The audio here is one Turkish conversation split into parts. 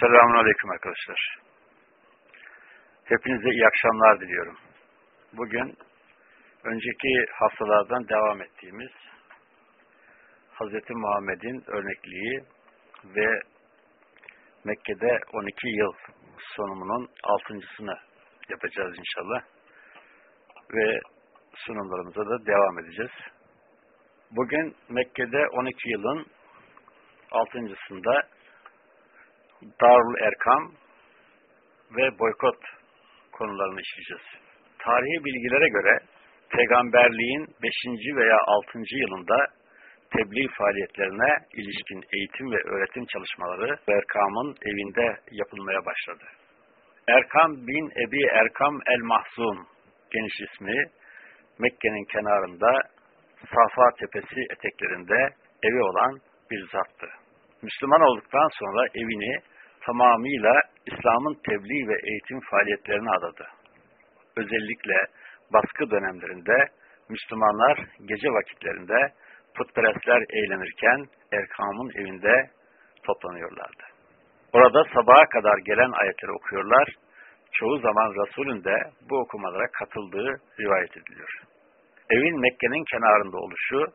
Selamun Aleyküm arkadaşlar. Hepinize iyi akşamlar diliyorum. Bugün önceki haftalardan devam ettiğimiz Hz. Muhammed'in örnekliği ve Mekke'de 12 yıl sunumunun altıncısını yapacağız inşallah. Ve sunumlarımıza da devam edeceğiz. Bugün Mekke'de 12 yılın altıncısında Darul Erkam ve boykot konularını işleyeceğiz. Tarihi bilgilere göre peygamberliğin 5. veya 6. yılında tebliğ faaliyetlerine ilişkin eğitim ve öğretim çalışmaları Erkam'ın evinde yapılmaya başladı. Erkam bin Ebi Erkam el-Mahzun geniş ismi Mekke'nin kenarında Safa Tepesi eteklerinde evi olan bir zattı. Müslüman olduktan sonra evini tamamıyla İslam'ın tebliğ ve eğitim faaliyetlerine adadı. Özellikle baskı dönemlerinde Müslümanlar gece vakitlerinde putperestler eğlenirken Erkam'ın evinde toplanıyorlardı. Orada sabaha kadar gelen ayetleri okuyorlar, çoğu zaman Resul'ün de bu okumalara katıldığı rivayet ediliyor. Evin Mekke'nin kenarında oluşu,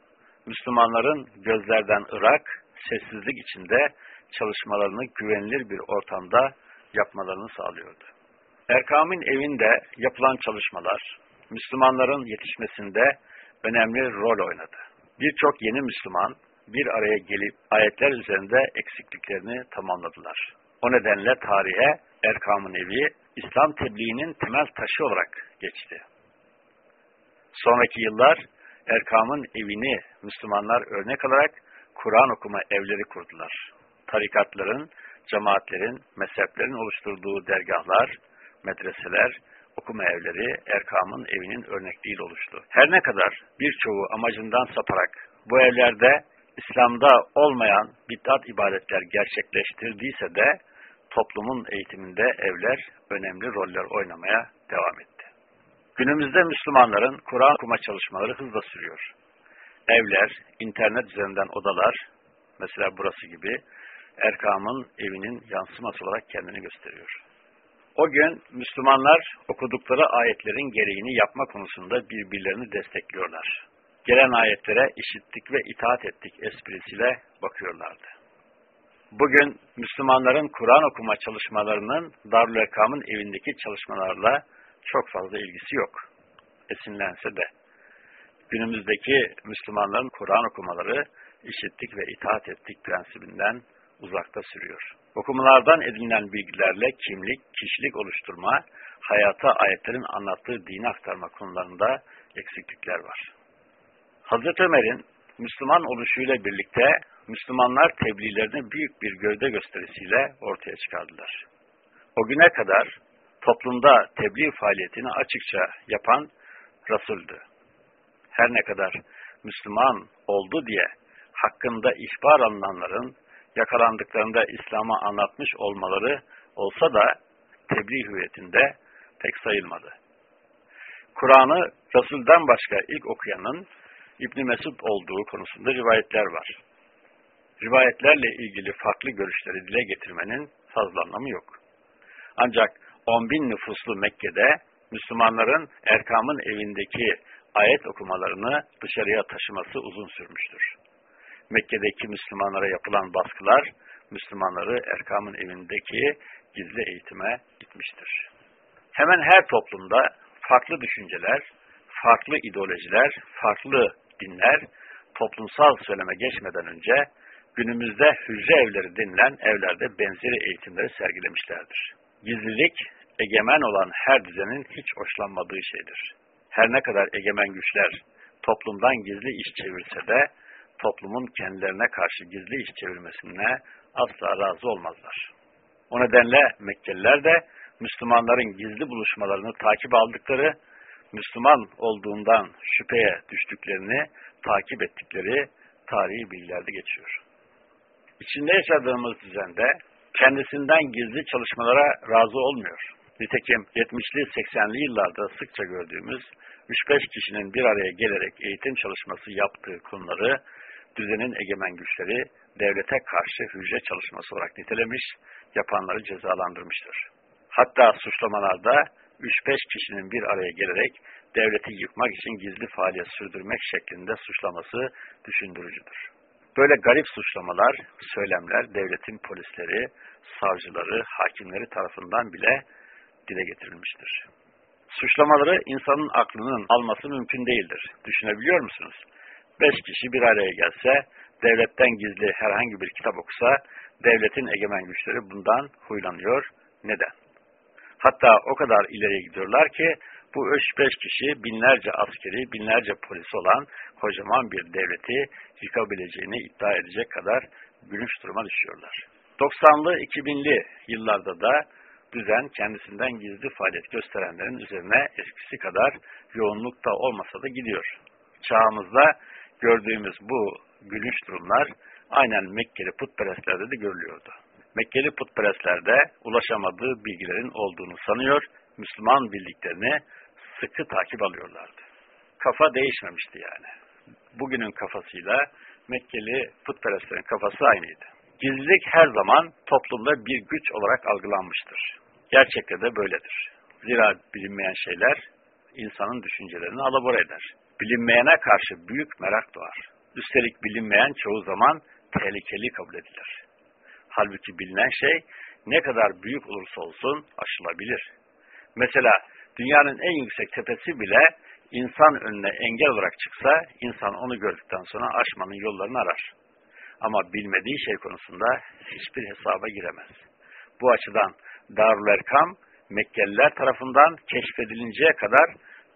Müslümanların gözlerden ırak, sessizlik içinde çalışmalarını güvenilir bir ortamda yapmalarını sağlıyordu. Erkam'ın evinde yapılan çalışmalar, Müslümanların yetişmesinde önemli rol oynadı. Birçok yeni Müslüman bir araya gelip ayetler üzerinde eksikliklerini tamamladılar. O nedenle tarihe Erkam'ın evi İslam tebliğinin temel taşı olarak geçti. Sonraki yıllar Erkam'ın evini Müslümanlar örnek alarak Kur'an okuma evleri kurdular. Tarikatların, cemaatlerin, mezheplerin oluşturduğu dergahlar, medreseler, okuma evleri Erkam'ın evinin örnekliğiyle oluştu. Her ne kadar birçoğu amacından saparak bu evlerde İslam'da olmayan bid'at ibadetler gerçekleştirdiyse de toplumun eğitiminde evler önemli roller oynamaya devam etti. Günümüzde Müslümanların Kur'an okuma çalışmaları hızla sürüyor. Evler, internet üzerinden odalar, mesela burası gibi, Erkam'ın evinin yansıması olarak kendini gösteriyor. O gün Müslümanlar okudukları ayetlerin gereğini yapma konusunda birbirlerini destekliyorlar. Gelen ayetlere işittik ve itaat ettik esprisiyle bakıyorlardı. Bugün Müslümanların Kur'an okuma çalışmalarının Darül Erkam'ın evindeki çalışmalarla çok fazla ilgisi yok. Esinlense de. Günümüzdeki Müslümanların Kur'an okumaları işittik ve itaat ettik prensibinden uzakta sürüyor. Okumalardan edinilen bilgilerle kimlik, kişilik oluşturma, hayata ayetlerin anlattığı dini aktarma konularında eksiklikler var. Hazreti Ömer'in Müslüman oluşuyla birlikte Müslümanlar tebliğlerini büyük bir gövde gösterisiyle ortaya çıkardılar. O güne kadar toplumda tebliğ faaliyetini açıkça yapan Resul'dü. Her ne kadar Müslüman oldu diye hakkında ihbar alınanların yakalandıklarında İslam'ı anlatmış olmaları olsa da tebliğ hüviyetinde pek sayılmadı. Kur'an'ı Resul'den başka ilk okuyanın İbni Mesud olduğu konusunda rivayetler var. Rivayetlerle ilgili farklı görüşleri dile getirmenin fazla anlamı yok. Ancak 10 bin nüfuslu Mekke'de Müslümanların Erkam'ın evindeki ayet okumalarını dışarıya taşıması uzun sürmüştür. Mekke'deki Müslümanlara yapılan baskılar, Müslümanları Erkam'ın evindeki gizli eğitime gitmiştir. Hemen her toplumda farklı düşünceler, farklı ideolojiler, farklı dinler, toplumsal söyleme geçmeden önce günümüzde hücre evleri denilen evlerde benzeri eğitimleri sergilemişlerdir. Gizlilik, egemen olan her düzenin hiç hoşlanmadığı şeydir. Her ne kadar egemen güçler toplumdan gizli iş çevirse de toplumun kendilerine karşı gizli iş çevirmesine asla razı olmazlar. O nedenle Mekkeliler de Müslümanların gizli buluşmalarını takip aldıkları, Müslüman olduğundan şüpheye düştüklerini takip ettikleri tarihi bilgilerde geçiyor. İçinde yaşadığımız düzende kendisinden gizli çalışmalara razı olmuyor. Nitekim 70'li 80'li yıllarda sıkça gördüğümüz 3-5 kişinin bir araya gelerek eğitim çalışması yaptığı konuları düzenin egemen güçleri devlete karşı hücre çalışması olarak nitelemiş, yapanları cezalandırmıştır. Hatta suçlamalarda 3-5 kişinin bir araya gelerek devleti yıkmak için gizli faaliyet sürdürmek şeklinde suçlaması düşündürücüdür. Böyle garip suçlamalar, söylemler devletin polisleri, savcıları, hakimleri tarafından bile dile getirilmiştir. Suçlamaları insanın aklının alması mümkün değildir. Düşünebiliyor musunuz? Beş kişi bir araya gelse, devletten gizli herhangi bir kitap okusa, devletin egemen güçleri bundan huylanıyor. Neden? Hatta o kadar ileriye gidiyorlar ki, bu üç beş kişi binlerce askeri, binlerce polis olan kocaman bir devleti yıkabileceğini iddia edecek kadar gülünç duruma düşüyorlar. 90'lı 2000'li yıllarda da düzen kendisinden gizli faaliyet gösterenlerin üzerine eskisi kadar yoğunlukta olmasa da gidiyor. Çağımızda gördüğümüz bu gülünç durumlar aynen Mekkeli putperestlerde de görülüyordu. Mekkeli putperestlerde ulaşamadığı bilgilerin olduğunu sanıyor, Müslüman bildiklerini sıkı takip alıyorlardı. Kafa değişmemişti yani. Bugünün kafasıyla Mekkeli putperestlerin kafası aynıydı. Gizlilik her zaman toplumda bir güç olarak algılanmıştır. Gerçekte de böyledir. Zira bilinmeyen şeyler insanın düşüncelerini alabora eder. Bilinmeyene karşı büyük merak doğar. Üstelik bilinmeyen çoğu zaman tehlikeli kabul edilir. Halbuki bilinen şey ne kadar büyük olursa olsun aşılabilir. Mesela dünyanın en yüksek tepesi bile insan önüne engel olarak çıksa insan onu gördükten sonra aşmanın yollarını arar. Ama bilmediği şey konusunda hiçbir hesaba giremez. Bu açıdan Darül Erkam Mekkeliler tarafından keşfedilinceye kadar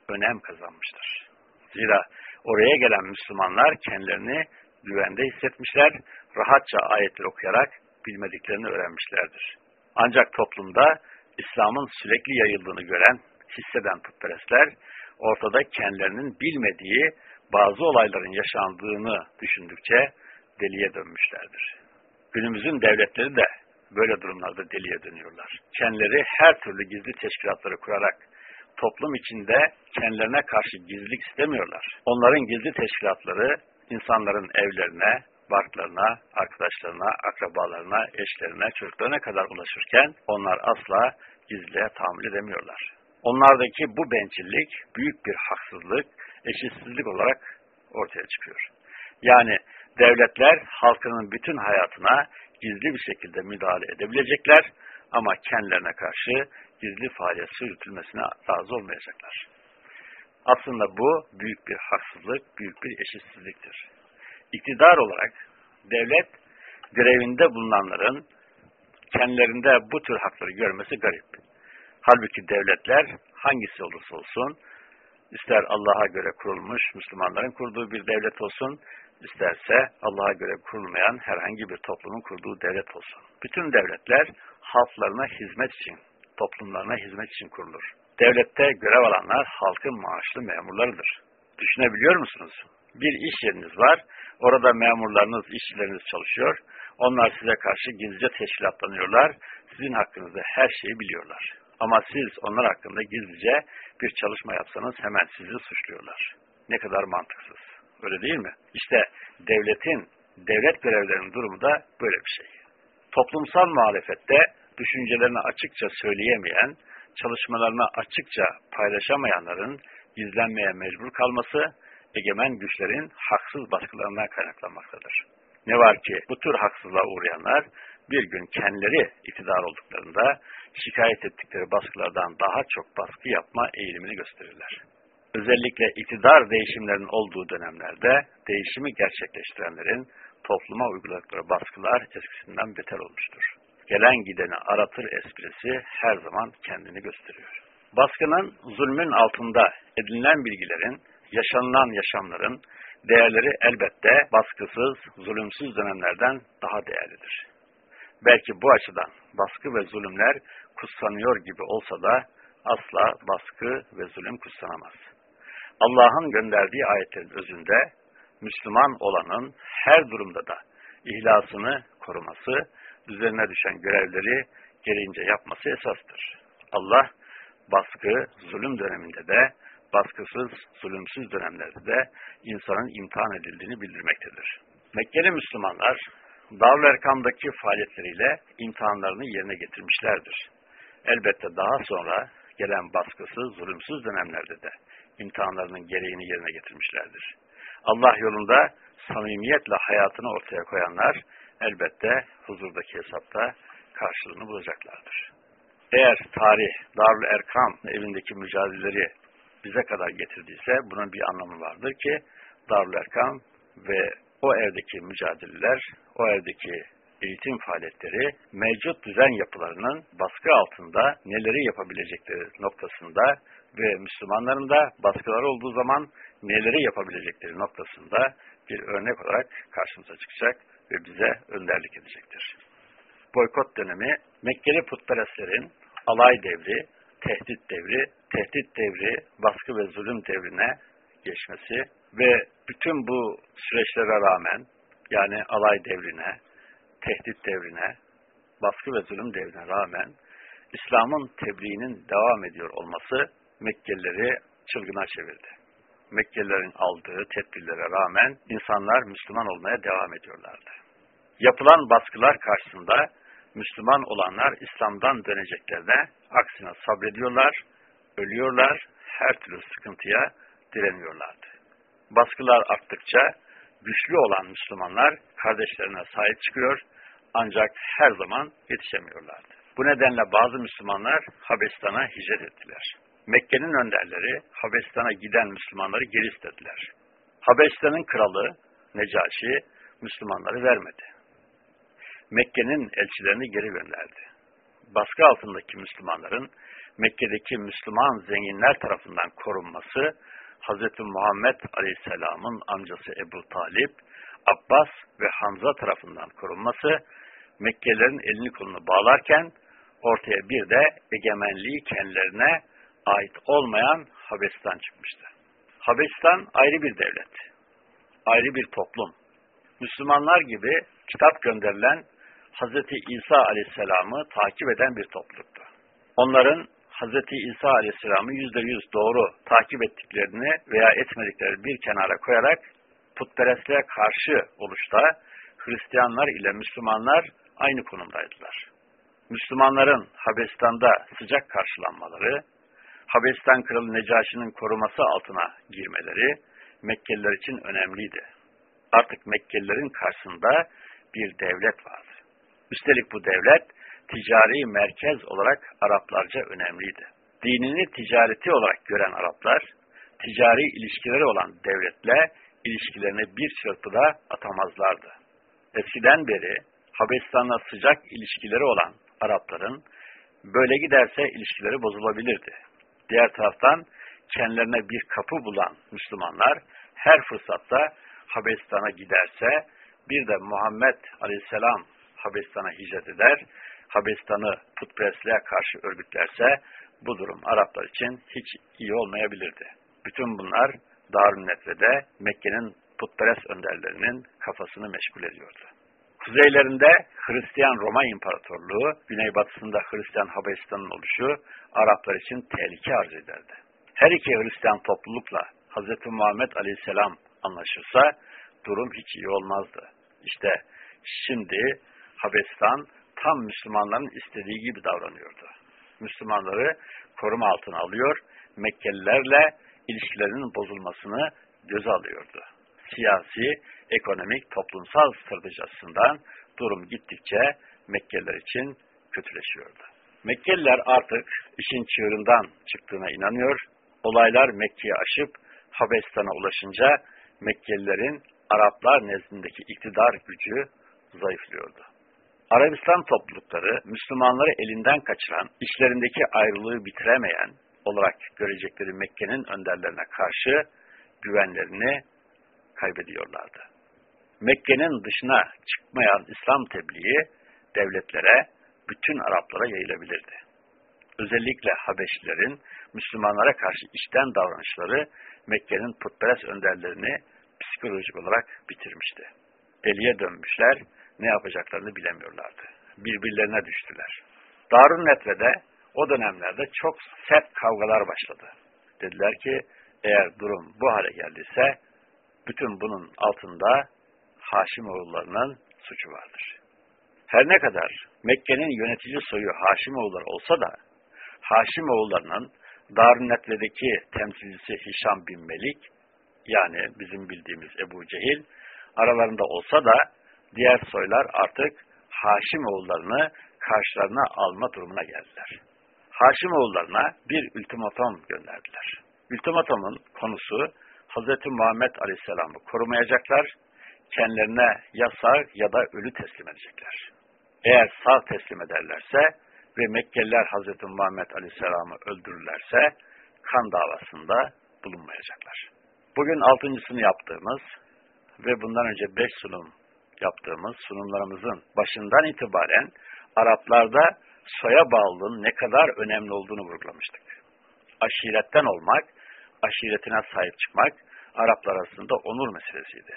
önem kazanmıştır. Zira oraya gelen Müslümanlar kendilerini güvende hissetmişler, rahatça ayetleri okuyarak bilmediklerini öğrenmişlerdir. Ancak toplumda İslam'ın sürekli yayıldığını gören, hisseden putperestler, ortada kendilerinin bilmediği bazı olayların yaşandığını düşündükçe deliye dönmüşlerdir. Günümüzün devletleri de böyle durumlarda deliye dönüyorlar. Kendileri her türlü gizli teşkilatları kurarak toplum içinde kendilerine karşı gizlilik istemiyorlar. Onların gizli teşkilatları insanların evlerine, barklarına, arkadaşlarına, akrabalarına, eşlerine, çocuklarına kadar ulaşırken onlar asla gizliliğe tahammül edemiyorlar. Onlardaki bu bencillik büyük bir haksızlık, eşitsizlik olarak ortaya çıkıyor. Yani devletler halkının bütün hayatına gizli bir şekilde müdahale edebilecekler ama kendilerine karşı gizli faaliyet sürdürülmesine razı olmayacaklar. Aslında bu büyük bir haksızlık, büyük bir eşitsizliktir. İktidar olarak devlet görevinde bulunanların kendilerinde bu tür hakları görmesi garip. Halbuki devletler hangisi olursa olsun, ister Allah'a göre kurulmuş Müslümanların kurduğu bir devlet olsun, isterse Allah'a göre kurulmayan herhangi bir toplumun kurduğu devlet olsun. Bütün devletler halklarına hizmet için, toplumlarına hizmet için kurulur. Devlette görev alanlar halkın maaşlı memurlarıdır. Düşünebiliyor musunuz? Bir iş yeriniz var, orada memurlarınız, işçileriniz çalışıyor. Onlar size karşı gizlice teşkilatlanıyorlar, sizin hakkınızda her şeyi biliyorlar. Ama siz onlar hakkında gizlice bir çalışma yapsanız hemen sizi suçluyorlar. Ne kadar mantıksız. Öyle değil mi? İşte devletin, devlet görevlerinin durumu da böyle bir şey. Toplumsal muhalefette düşüncelerini açıkça söyleyemeyen, çalışmalarını açıkça paylaşamayanların gizlenmeye mecbur kalması, egemen güçlerin haksız baskılarına kaynaklanmaktadır. Ne var ki bu tür haksızlığa uğrayanlar bir gün kendileri iktidar olduklarında şikayet ettikleri baskılardan daha çok baskı yapma eğilimini gösterirler. Özellikle iktidar değişimlerinin olduğu dönemlerde değişimi gerçekleştirenlerin topluma uyguladıkları baskılar eskisinden beter olmuştur. Gelen gideni aratır esprisi her zaman kendini gösteriyor. Baskının, zulmün altında edinilen bilgilerin, yaşanılan yaşamların değerleri elbette baskısız, zulümsüz dönemlerden daha değerlidir. Belki bu açıdan baskı ve zulümler kutsanıyor gibi olsa da asla baskı ve zulüm kutsanamaz. Allah'ın gönderdiği ayetlerin özünde Müslüman olanın her durumda da ihlasını koruması, üzerine düşen görevleri gereğince yapması esastır. Allah baskı, zulüm döneminde de, baskısız, zulümsüz dönemlerde de insanın imtihan edildiğini bildirmektedir. Mekkeli Müslümanlar Darül Erkam'daki faaliyetleriyle imtihanlarını yerine getirmişlerdir. Elbette daha sonra gelen baskısız, zulümsüz dönemlerde de imtihanlarının gereğini yerine getirmişlerdir. Allah yolunda samimiyetle hayatını ortaya koyanlar elbette huzurdaki hesapta karşılığını bulacaklardır. Eğer tarih Darül Erkam evindeki mücadeleleri bize kadar getirdiyse bunun bir anlamı vardır ki Darül Erkam ve o evdeki mücadeleler, o evdeki eğitim faaliyetleri mevcut düzen yapılarının baskı altında neleri yapabilecekleri noktasında ve Müslümanların da baskılar olduğu zaman neleri yapabilecekleri noktasında bir örnek olarak karşımıza çıkacak ve bize önderlik edecektir. Boykot dönemi Mekkeli putperestlerin alay devri, tehdit devri, tehdit devri, baskı ve zulüm devrine geçmesi ve bütün bu süreçlere rağmen yani alay devrine, tehdit devrine, baskı ve zulüm devrine rağmen İslam'ın tebliğinin devam ediyor olması Mekkelileri çılgına çevirdi. Mekkelilerin aldığı tedbirlere rağmen insanlar Müslüman olmaya devam ediyorlardı. Yapılan baskılar karşısında Müslüman olanlar İslam'dan döneceklerine aksine sabrediyorlar, ölüyorlar, her türlü sıkıntıya direniyorlardı. Baskılar arttıkça güçlü olan Müslümanlar kardeşlerine sahip çıkıyor ancak her zaman yetişemiyorlardı. Bu nedenle bazı Müslümanlar Habeşistan'a hicret ettiler. Mekke'nin önderleri Habeşistan'a giden Müslümanları geri istediler. Habeşistan'ın kralı Necaşi Müslümanları vermedi. Mekke'nin elçilerini geri gönderdi. Baskı altındaki Müslümanların Mekke'deki Müslüman zenginler tarafından korunması, Hz. Muhammed Aleyhisselam'ın amcası Ebu Talip, Abbas ve Hamza tarafından korunması, Mekkelilerin elini kolunu bağlarken ortaya bir de egemenliği kendilerine ait olmayan Habeşistan çıkmıştı. Habeşistan ayrı bir devlet, ayrı bir toplum. Müslümanlar gibi kitap gönderilen Hz. İsa Aleyhisselam'ı takip eden bir topluluktu. Onların Hz. İsa Aleyhisselam'ı yüzde yüz doğru takip ettiklerini veya etmedikleri bir kenara koyarak putperestliğe karşı oluşta Hristiyanlar ile Müslümanlar aynı konumdaydılar. Müslümanların Habeşistan'da sıcak karşılanmaları, Habeşistan Kralı Necaşi'nin koruması altına girmeleri Mekkeliler için önemliydi. Artık Mekkelilerin karşısında bir devlet vardı. Üstelik bu devlet ticari merkez olarak Araplarca önemliydi. Dinini ticareti olarak gören Araplar, ticari ilişkileri olan devletle ilişkilerini bir çırpıda atamazlardı. Eskiden beri Habeşistan'la sıcak ilişkileri olan Arapların böyle giderse ilişkileri bozulabilirdi. Diğer taraftan kendilerine bir kapı bulan Müslümanlar her fırsatta Habeşistan'a giderse bir de Muhammed Aleyhisselam Habeşistan'a hicret eder, Habeşistan'ı putperestliğe karşı örgütlerse bu durum Araplar için hiç iyi olmayabilirdi. Bütün bunlar Darun Netve'de Mekke'nin putperest önderlerinin kafasını meşgul ediyordu. Kuzeylerinde Hristiyan Roma İmparatorluğu, güneybatısında Hristiyan Habeşistan'ın oluşu Araplar için tehlike arz ederdi. Her iki Hristiyan toplulukla Hz. Muhammed Aleyhisselam anlaşırsa durum hiç iyi olmazdı. İşte şimdi Habeşistan tam Müslümanların istediği gibi davranıyordu. Müslümanları koruma altına alıyor, Mekkelilerle ilişkilerinin bozulmasını göze alıyordu. Siyasi, ekonomik, toplumsal strateji açısından durum gittikçe Mekkeliler için kötüleşiyordu. Mekkeliler artık işin çığırından çıktığına inanıyor, olaylar Mekke'yi aşıp Habeşistan'a ulaşınca Mekkelilerin Araplar nezdindeki iktidar gücü zayıflıyordu. Arabistan toplulukları Müslümanları elinden kaçıran, işlerindeki ayrılığı bitiremeyen olarak görecekleri Mekke'nin önderlerine karşı güvenlerini kaybediyorlardı. Mekke'nin dışına çıkmayan İslam tebliği devletlere, bütün Araplara yayılabilirdi. Özellikle Habeşlilerin Müslümanlara karşı içten davranışları Mekke'nin putperest önderlerini psikolojik olarak bitirmişti. Deliye dönmüşler, ne yapacaklarını bilemiyorlardı. Birbirlerine düştüler. Darun Netve'de o dönemlerde çok sert kavgalar başladı. Dediler ki eğer durum bu hale geldiyse bütün bunun altında Haşim oğullarının suçu vardır. Her ne kadar Mekke'nin yönetici soyu Haşimoğulları olsa da Haşimoğullarının Darünnetve'deki temsilcisi Hişam bin Melik yani bizim bildiğimiz Ebu Cehil aralarında olsa da diğer soylar artık Haşimoğullarını karşılarına alma durumuna geldiler. Haşimoğullarına bir ultimatom gönderdiler. Ultimatomun konusu Hz. Muhammed Aleyhisselam'ı korumayacaklar, kendilerine ya sağ ya da ölü teslim edecekler. Eğer sağ teslim ederlerse ve Mekkeliler Hz. Muhammed Aleyhisselam'ı öldürürlerse kan davasında bulunmayacaklar. Bugün altıncısını yaptığımız ve bundan önce beş sunum yaptığımız sunumlarımızın başından itibaren Araplarda soya bağlılığın ne kadar önemli olduğunu vurgulamıştık. Aşiretten olmak, aşiretine sahip çıkmak Araplar arasında onur meselesiydi.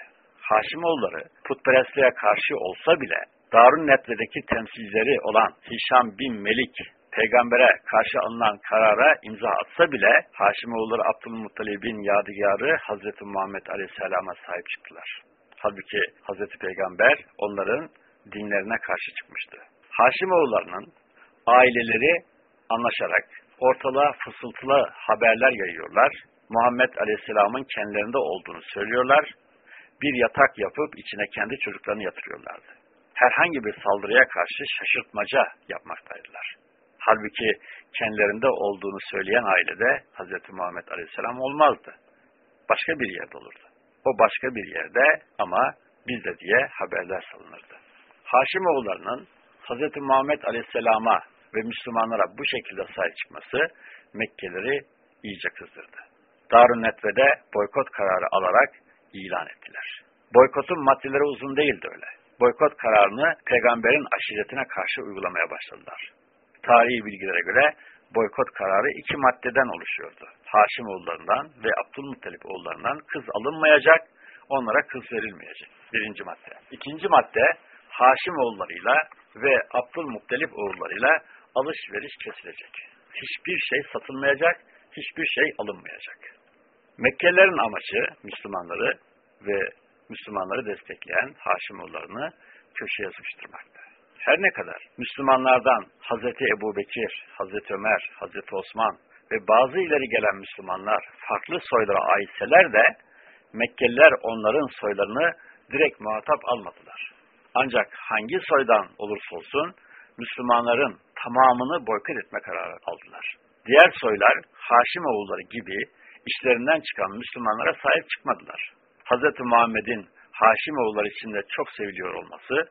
Haşimoğulları putperestliğe karşı olsa bile Darun Netve'deki temsilcileri olan Hişam bin Melik peygambere karşı alınan karara imza atsa bile Haşimoğulları Abdülmuttalib'in yadigarı Hazreti Muhammed Aleyhisselam'a sahip çıktılar. Halbuki Hazreti Peygamber onların dinlerine karşı çıkmıştı. Haşimoğullarının aileleri anlaşarak ortalığa fısıltılı haberler yayıyorlar. Muhammed Aleyhisselam'ın kendilerinde olduğunu söylüyorlar. Bir yatak yapıp içine kendi çocuklarını yatırıyorlardı. Herhangi bir saldırıya karşı şaşırtmaca yapmaktaydılar. Halbuki kendilerinde olduğunu söyleyen ailede Hz. Muhammed Aleyhisselam olmazdı. Başka bir yerde olurdu. O başka bir yerde ama bizde diye haberler salınırdı. Haşimoğullarının Hz. Muhammed Aleyhisselam'a ve Müslümanlara bu şekilde sahip çıkması Mekkeleri iyice kızdırdı. Darun Netve'de boykot kararı alarak ilan ettiler. Boykotun maddeleri uzun değildi öyle. Boykot kararını peygamberin aşiretine karşı uygulamaya başladılar. Tarihi bilgilere göre boykot kararı iki maddeden oluşuyordu. Haşim oğullarından ve Abdülmuttalip oğullarından kız alınmayacak, onlara kız verilmeyecek. Birinci madde. İkinci madde Haşim oğullarıyla ve Abdülmuttalip oğullarıyla alışveriş kesilecek. Hiçbir şey satılmayacak, hiçbir şey alınmayacak. Mekkelilerin amacı Müslümanları ve Müslümanları destekleyen Haşimoğullarını köşeye sıkıştırmaktı. Her ne kadar Müslümanlardan Hazreti Ebu Bekir, Hazreti Ömer, Hazreti Osman ve bazı ileri gelen Müslümanlar farklı soylara aitseler de Mekkeliler onların soylarını direkt muhatap almadılar. Ancak hangi soydan olursa olsun Müslümanların tamamını boykot etme kararı aldılar. Diğer soylar Haşimoğulları gibi işlerinden çıkan Müslümanlara sahip çıkmadılar. Hz. Muhammed'in Haşimoğulları içinde çok seviliyor olması,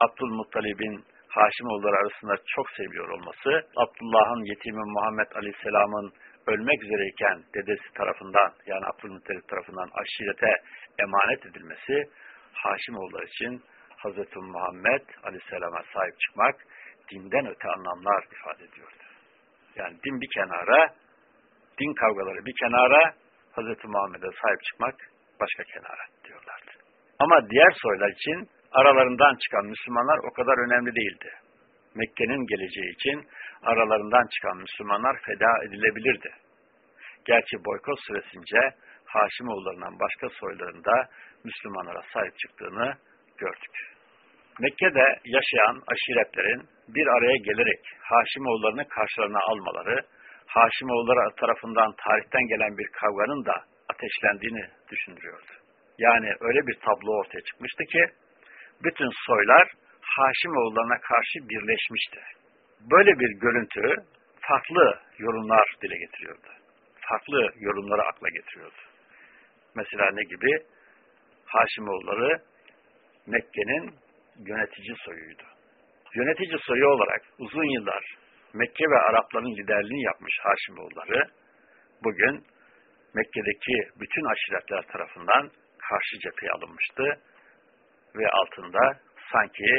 Abdülmuttalib'in Haşimoğulları arasında çok seviliyor olması, Abdullah'ın yetimi Muhammed Aleyhisselam'ın ölmek üzereyken dedesi tarafından yani Abdülmuttalib tarafından aşirete emanet edilmesi Haşimoğulları için Hz. Muhammed Aleyhisselam'a sahip çıkmak dinden öte anlamlar ifade ediyordu. Yani din bir kenara, din kavgaları bir kenara, Hz. Muhammed'e sahip çıkmak başka kenara diyorlardı. Ama diğer soylar için aralarından çıkan Müslümanlar o kadar önemli değildi. Mekke'nin geleceği için aralarından çıkan Müslümanlar feda edilebilirdi. Gerçi boykot süresince Haşimoğullarından başka soylarında Müslümanlara sahip çıktığını gördük. Mekke'de yaşayan aşiretlerin bir araya gelerek Haşimoğullarını karşılarına almaları, Haşimoğulları tarafından tarihten gelen bir kavganın da ateşlendiğini düşündürüyordu. Yani öyle bir tablo ortaya çıkmıştı ki, bütün soylar Haşimoğullarına karşı birleşmişti. Böyle bir görüntü farklı yorumlar dile getiriyordu. Farklı yorumları akla getiriyordu. Mesela ne gibi? Haşimoğulları Mekke'nin yönetici soyuydu. Yönetici soyu olarak uzun yıllar Mekke ve Arapların liderliğini yapmış Haşimoğulları bugün Mekke'deki bütün aşiretler tarafından karşı cepheye alınmıştı ve altında sanki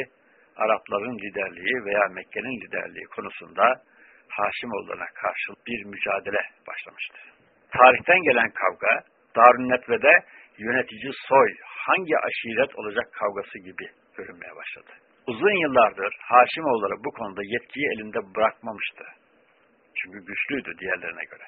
Arapların liderliği veya Mekke'nin liderliği konusunda Haşimoğullarına karşı bir mücadele başlamıştı. Tarihten gelen kavga Darünnetve'de yönetici soy hangi aşiret olacak kavgası gibi görünmeye başladı. Uzun yıllardır Haşimoğulları bu konuda yetkiyi elinde bırakmamıştı. Çünkü güçlüydü diğerlerine göre.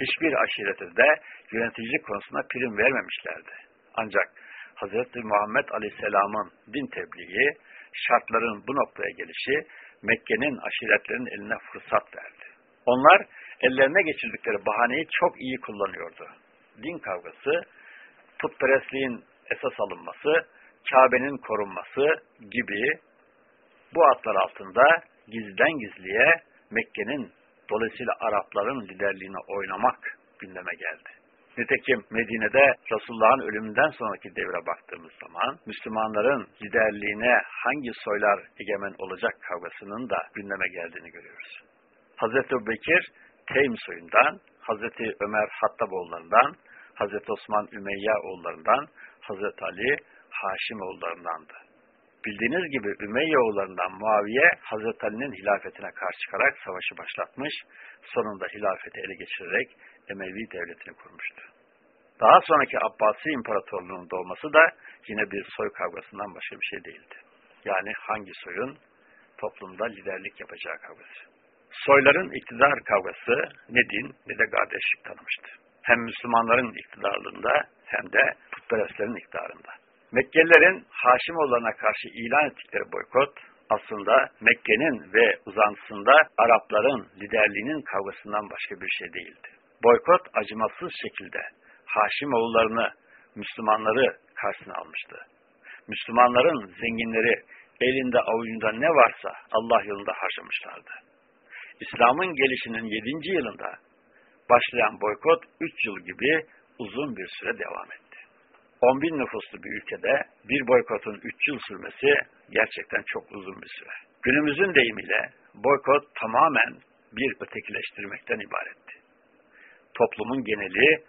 Hiçbir aşirete de yöneticilik konusunda prim vermemişlerdi. Ancak Hz. Muhammed Aleyhisselam'ın din tebliği, şartların bu noktaya gelişi Mekke'nin aşiretlerin eline fırsat verdi. Onlar ellerine geçirdikleri bahaneyi çok iyi kullanıyordu. Din kavgası, putperestliğin esas alınması, Kabe'nin korunması gibi bu atlar altında gizden gizliye Mekke'nin dolayısıyla Arapların liderliğine oynamak gündeme geldi. Nitekim Medine'de Resulullah'ın ölümünden sonraki devre baktığımız zaman Müslümanların liderliğine hangi soylar egemen olacak kavgasının da gündeme geldiğini görüyoruz. Hazreti Bekir Teym soyundan, Hazreti Ömer Hattaboğullarından, Hazreti Osman Ümeyya oğullarından, Hazreti Ali Haşim oğullarındandı. Bildiğiniz gibi Ümeyye oğullarından Muaviye, Hazreti Ali'nin hilafetine karşı çıkarak savaşı başlatmış, sonunda hilafeti ele geçirerek Emevi devletini kurmuştu. Daha sonraki Abbasi İmparatorluğu'nun doğması da yine bir soy kavgasından başka bir şey değildi. Yani hangi soyun toplumda liderlik yapacağı kavgası. Soyların iktidar kavgası ne din ne de kardeşlik tanımıştı. Hem Müslümanların iktidarlığında hem de putperestlerin iktidarında. Mekkelilerin Haşimoğullarına karşı ilan ettikleri boykot aslında Mekke'nin ve uzantısında Arapların liderliğinin kavgasından başka bir şey değildi. Boykot acımasız şekilde Haşimoğullarını, Müslümanları karşısına almıştı. Müslümanların zenginleri elinde avucunda ne varsa Allah yolunda harcamışlardı. İslam'ın gelişinin 7. yılında başlayan boykot 3 yıl gibi uzun bir süre devam etti. 10 bin nüfuslu bir ülkede bir boykotun 3 yıl sürmesi gerçekten çok uzun bir süre. Günümüzün deyimiyle boykot tamamen bir ötekileştirmekten ibaretti. Toplumun geneli,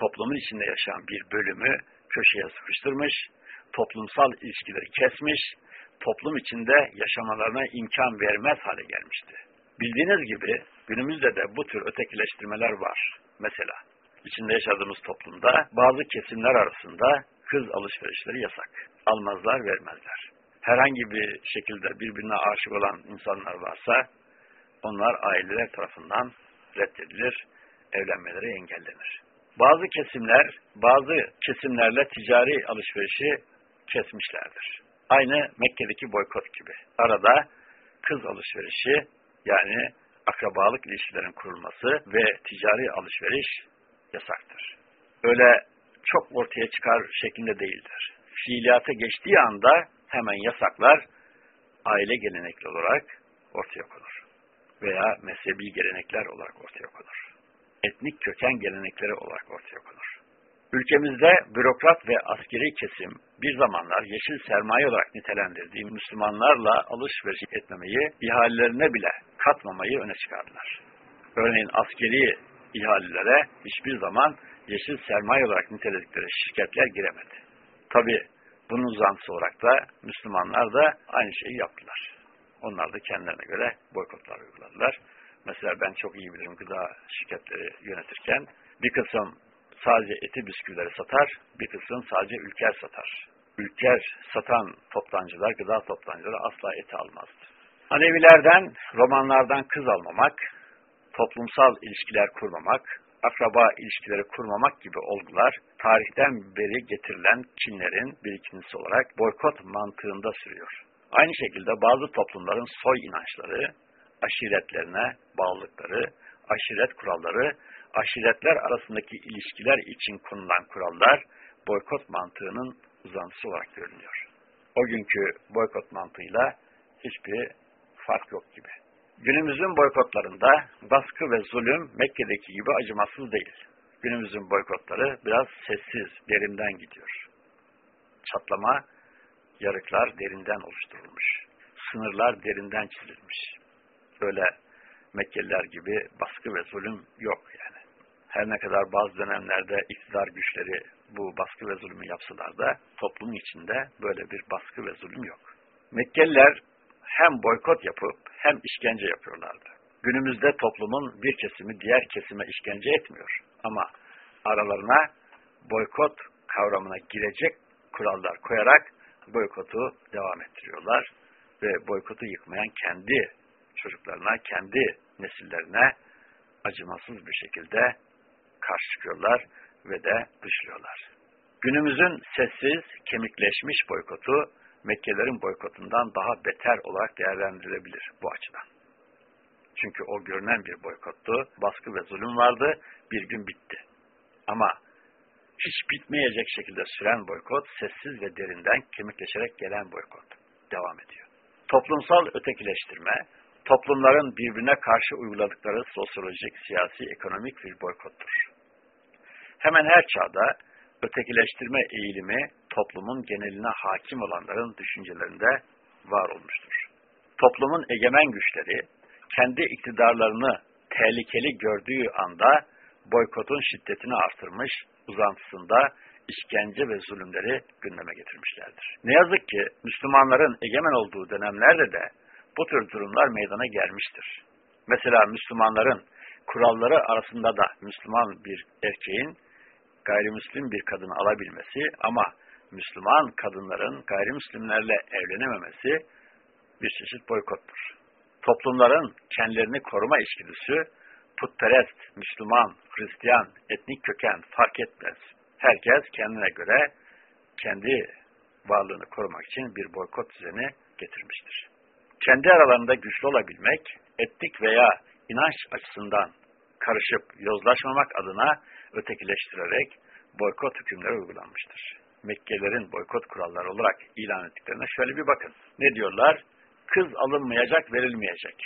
toplumun içinde yaşayan bir bölümü köşeye sıkıştırmış, toplumsal ilişkileri kesmiş, toplum içinde yaşamalarına imkan vermez hale gelmişti. Bildiğiniz gibi günümüzde de bu tür ötekileştirmeler var. Mesela içinde yaşadığımız toplumda bazı kesimler arasında kız alışverişleri yasak. Almazlar, vermezler. Herhangi bir şekilde birbirine aşık olan insanlar varsa onlar aileler tarafından reddedilir, evlenmeleri engellenir. Bazı kesimler, bazı kesimlerle ticari alışverişi kesmişlerdir. Aynı Mekke'deki boykot gibi. Arada kız alışverişi yani akrabalık ilişkilerin kurulması ve ticari alışveriş yasaktır. Öyle çok ortaya çıkar şeklinde değildir. Fiiliyata geçtiği anda hemen yasaklar aile gelenekli olarak ortaya konur. Veya mezhebi gelenekler olarak ortaya konur. Etnik köken gelenekleri olarak ortaya konur. Ülkemizde bürokrat ve askeri kesim bir zamanlar yeşil sermaye olarak nitelendirdiği Müslümanlarla alışveriş etmemeyi, ihalelerine bile katmamayı öne çıkardılar. Örneğin askeri ihalelere hiçbir zaman yeşil sermaye olarak niteledikleri şirketler giremedi. Tabi bunun uzantısı olarak da Müslümanlar da aynı şeyi yaptılar. Onlar da kendilerine göre boykotlar uyguladılar. Mesela ben çok iyi bilirim gıda şirketleri yönetirken bir kısım sadece eti bisküvileri satar, bir kısım sadece ülker satar. Ülker satan toptancılar, gıda toptancıları asla eti almazdı. Alevilerden, romanlardan kız almamak, toplumsal ilişkiler kurmamak, akraba ilişkileri kurmamak gibi olgular tarihten beri getirilen kinlerin birikintisi olarak boykot mantığında sürüyor. Aynı şekilde bazı toplumların soy inançları, aşiretlerine bağlılıkları, aşiret kuralları, aşiretler arasındaki ilişkiler için konulan kurallar boykot mantığının uzantısı olarak görünüyor. O günkü boykot mantığıyla hiçbir fark yok gibi. Günümüzün boykotlarında baskı ve zulüm Mekke'deki gibi acımasız değil. Günümüzün boykotları biraz sessiz, derimden gidiyor. Çatlama, yarıklar derinden oluşturulmuş. Sınırlar derinden çizilmiş. Böyle Mekkeliler gibi baskı ve zulüm yok yani. Her ne kadar bazı dönemlerde iktidar güçleri bu baskı ve zulmü yapsalar da toplumun içinde böyle bir baskı ve zulüm yok. Mekkeliler hem boykot yapıp hem işkence yapıyorlardı. Günümüzde toplumun bir kesimi diğer kesime işkence etmiyor. Ama aralarına boykot kavramına girecek kurallar koyarak boykotu devam ettiriyorlar. Ve boykotu yıkmayan kendi çocuklarına, kendi nesillerine acımasız bir şekilde karşı çıkıyorlar ve de dışlıyorlar. Günümüzün sessiz, kemikleşmiş boykotu, Mekkelerin boykotundan daha beter olarak değerlendirilebilir bu açıdan. Çünkü o görünen bir boykottu, baskı ve zulüm vardı, bir gün bitti. Ama hiç bitmeyecek şekilde süren boykot, sessiz ve derinden kemikleşerek gelen boykot devam ediyor. Toplumsal ötekileştirme, toplumların birbirine karşı uyguladıkları sosyolojik, siyasi, ekonomik bir boykottur. Hemen her çağda ötekileştirme eğilimi toplumun geneline hakim olanların düşüncelerinde var olmuştur. Toplumun egemen güçleri kendi iktidarlarını tehlikeli gördüğü anda boykotun şiddetini artırmış, uzantısında işkence ve zulümleri gündeme getirmişlerdir. Ne yazık ki Müslümanların egemen olduğu dönemlerde de bu tür durumlar meydana gelmiştir. Mesela Müslümanların kuralları arasında da Müslüman bir erkeğin gayrimüslim bir kadını alabilmesi ama Müslüman kadınların gayrimüslimlerle evlenememesi bir çeşit boykottur. Toplumların kendilerini koruma içgüdüsü putperest, Müslüman, Hristiyan, etnik köken fark etmez. Herkes kendine göre kendi varlığını korumak için bir boykot düzeni getirmiştir. Kendi aralarında güçlü olabilmek, etnik veya inanç açısından karışıp yozlaşmamak adına ötekileştirerek boykot hükümleri uygulanmıştır. Mekkelerin boykot kuralları olarak ilan ettiklerine şöyle bir bakın. Ne diyorlar? Kız alınmayacak, verilmeyecek.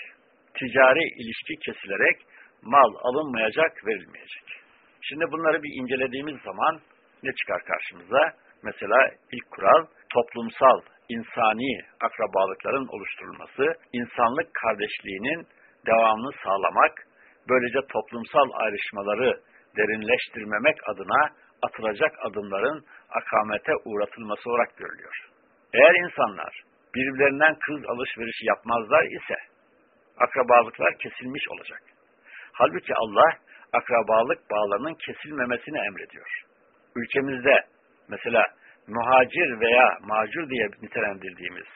Ticari ilişki kesilerek mal alınmayacak, verilmeyecek. Şimdi bunları bir incelediğimiz zaman ne çıkar karşımıza? Mesela ilk kural toplumsal, insani akrabalıkların oluşturulması, insanlık kardeşliğinin devamını sağlamak, böylece toplumsal ayrışmaları derinleştirmemek adına atılacak adımların akamete uğratılması olarak görülüyor. Eğer insanlar birbirlerinden kız alışverişi yapmazlar ise akrabalıklar kesilmiş olacak. Halbuki Allah akrabalık bağlarının kesilmemesini emrediyor. Ülkemizde mesela muhacir veya macur diye nitelendirdiğimiz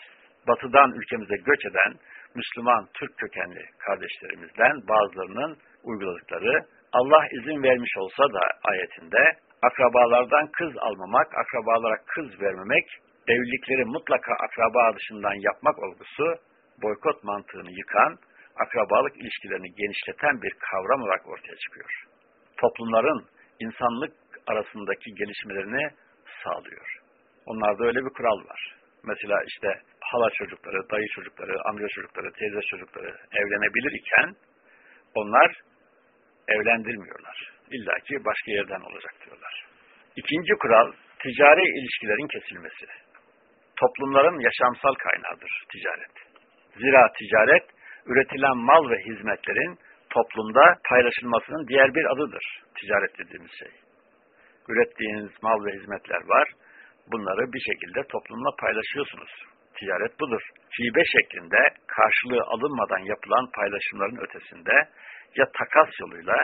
batıdan ülkemize göç eden Müslüman Türk kökenli kardeşlerimizden bazılarının uyguladıkları Allah izin vermiş olsa da ayetinde akrabalardan kız almamak, akrabalara kız vermemek, evlilikleri mutlaka akraba dışından yapmak olgusu boykot mantığını yıkan, akrabalık ilişkilerini genişleten bir kavram olarak ortaya çıkıyor. Toplumların insanlık arasındaki gelişmelerini sağlıyor. Onlarda öyle bir kural var. Mesela işte hala çocukları, dayı çocukları, amca çocukları, teyze çocukları evlenebilir iken onlar evlendirmiyorlar. İlla ki başka yerden olacak diyorlar. İkinci kural, ticari ilişkilerin kesilmesi. Toplumların yaşamsal kaynağıdır ticaret. Zira ticaret, üretilen mal ve hizmetlerin toplumda paylaşılmasının diğer bir adıdır. Ticaret dediğimiz şey. Ürettiğiniz mal ve hizmetler var. Bunları bir şekilde toplumla paylaşıyorsunuz. Ticaret budur. Hibe şeklinde karşılığı alınmadan yapılan paylaşımların ötesinde ya takas yoluyla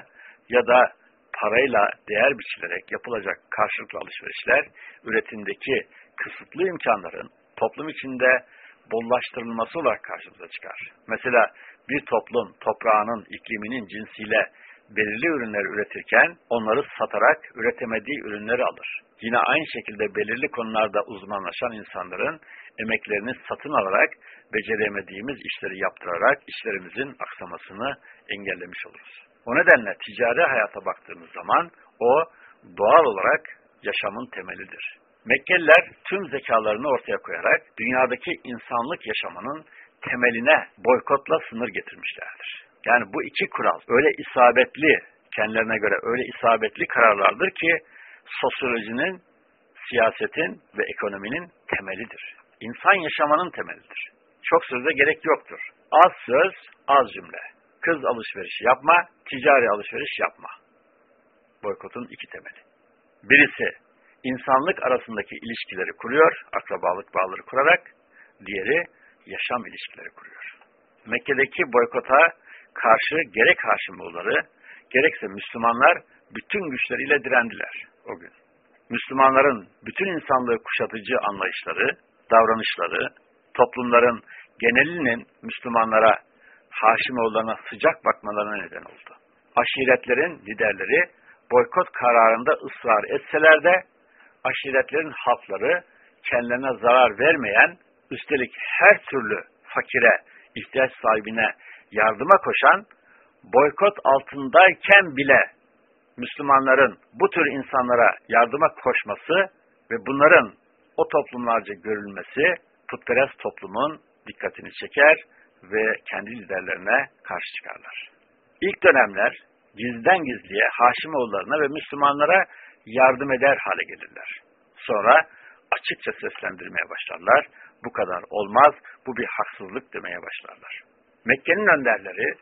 ya da parayla değer biçilerek yapılacak karşılıklı alışverişler üretimdeki kısıtlı imkanların toplum içinde bollaştırılması olarak karşımıza çıkar. Mesela bir toplum toprağının, ikliminin cinsiyle belirli ürünleri üretirken onları satarak üretemediği ürünleri alır. Yine aynı şekilde belirli konularda uzmanlaşan insanların emeklerini satın alarak beceremediğimiz işleri yaptırarak işlerimizin aksamasını engellemiş oluruz. O nedenle ticari hayata baktığımız zaman o doğal olarak yaşamın temelidir. Mekkeliler tüm zekalarını ortaya koyarak dünyadaki insanlık yaşamının temeline boykotla sınır getirmişlerdir. Yani bu iki kural öyle isabetli, kendilerine göre öyle isabetli kararlardır ki sosyolojinin, siyasetin ve ekonominin temelidir. İnsan yaşamanın temelidir. Çok söze gerek yoktur. Az söz, az cümle. Kız alışverişi yapma, ticari alışveriş yapma. Boykotun iki temeli. Birisi insanlık arasındaki ilişkileri kuruyor, akrabalık bağları kurarak, diğeri yaşam ilişkileri kuruyor. Mekke'deki boykota karşı gerek Haşimoğulları, gerekse Müslümanlar bütün güçleriyle direndiler o gün. Müslümanların bütün insanlığı kuşatıcı anlayışları, davranışları, toplumların genelinin Müslümanlara, Haşimoğullarına sıcak bakmalarına neden oldu. Aşiretlerin liderleri boykot kararında ısrar etseler de aşiretlerin halkları kendilerine zarar vermeyen, üstelik her türlü fakire, ihtiyaç sahibine yardıma koşan, boykot altındayken bile Müslümanların bu tür insanlara yardıma koşması ve bunların o toplumlarca görülmesi putperest toplumun dikkatini çeker ve kendi liderlerine karşı çıkarlar. İlk dönemler gizden gizliye Haşimoğullarına ve Müslümanlara yardım eder hale gelirler. Sonra açıkça seslendirmeye başlarlar. Bu kadar olmaz, bu bir haksızlık demeye başlarlar. Mekke'nin önderleri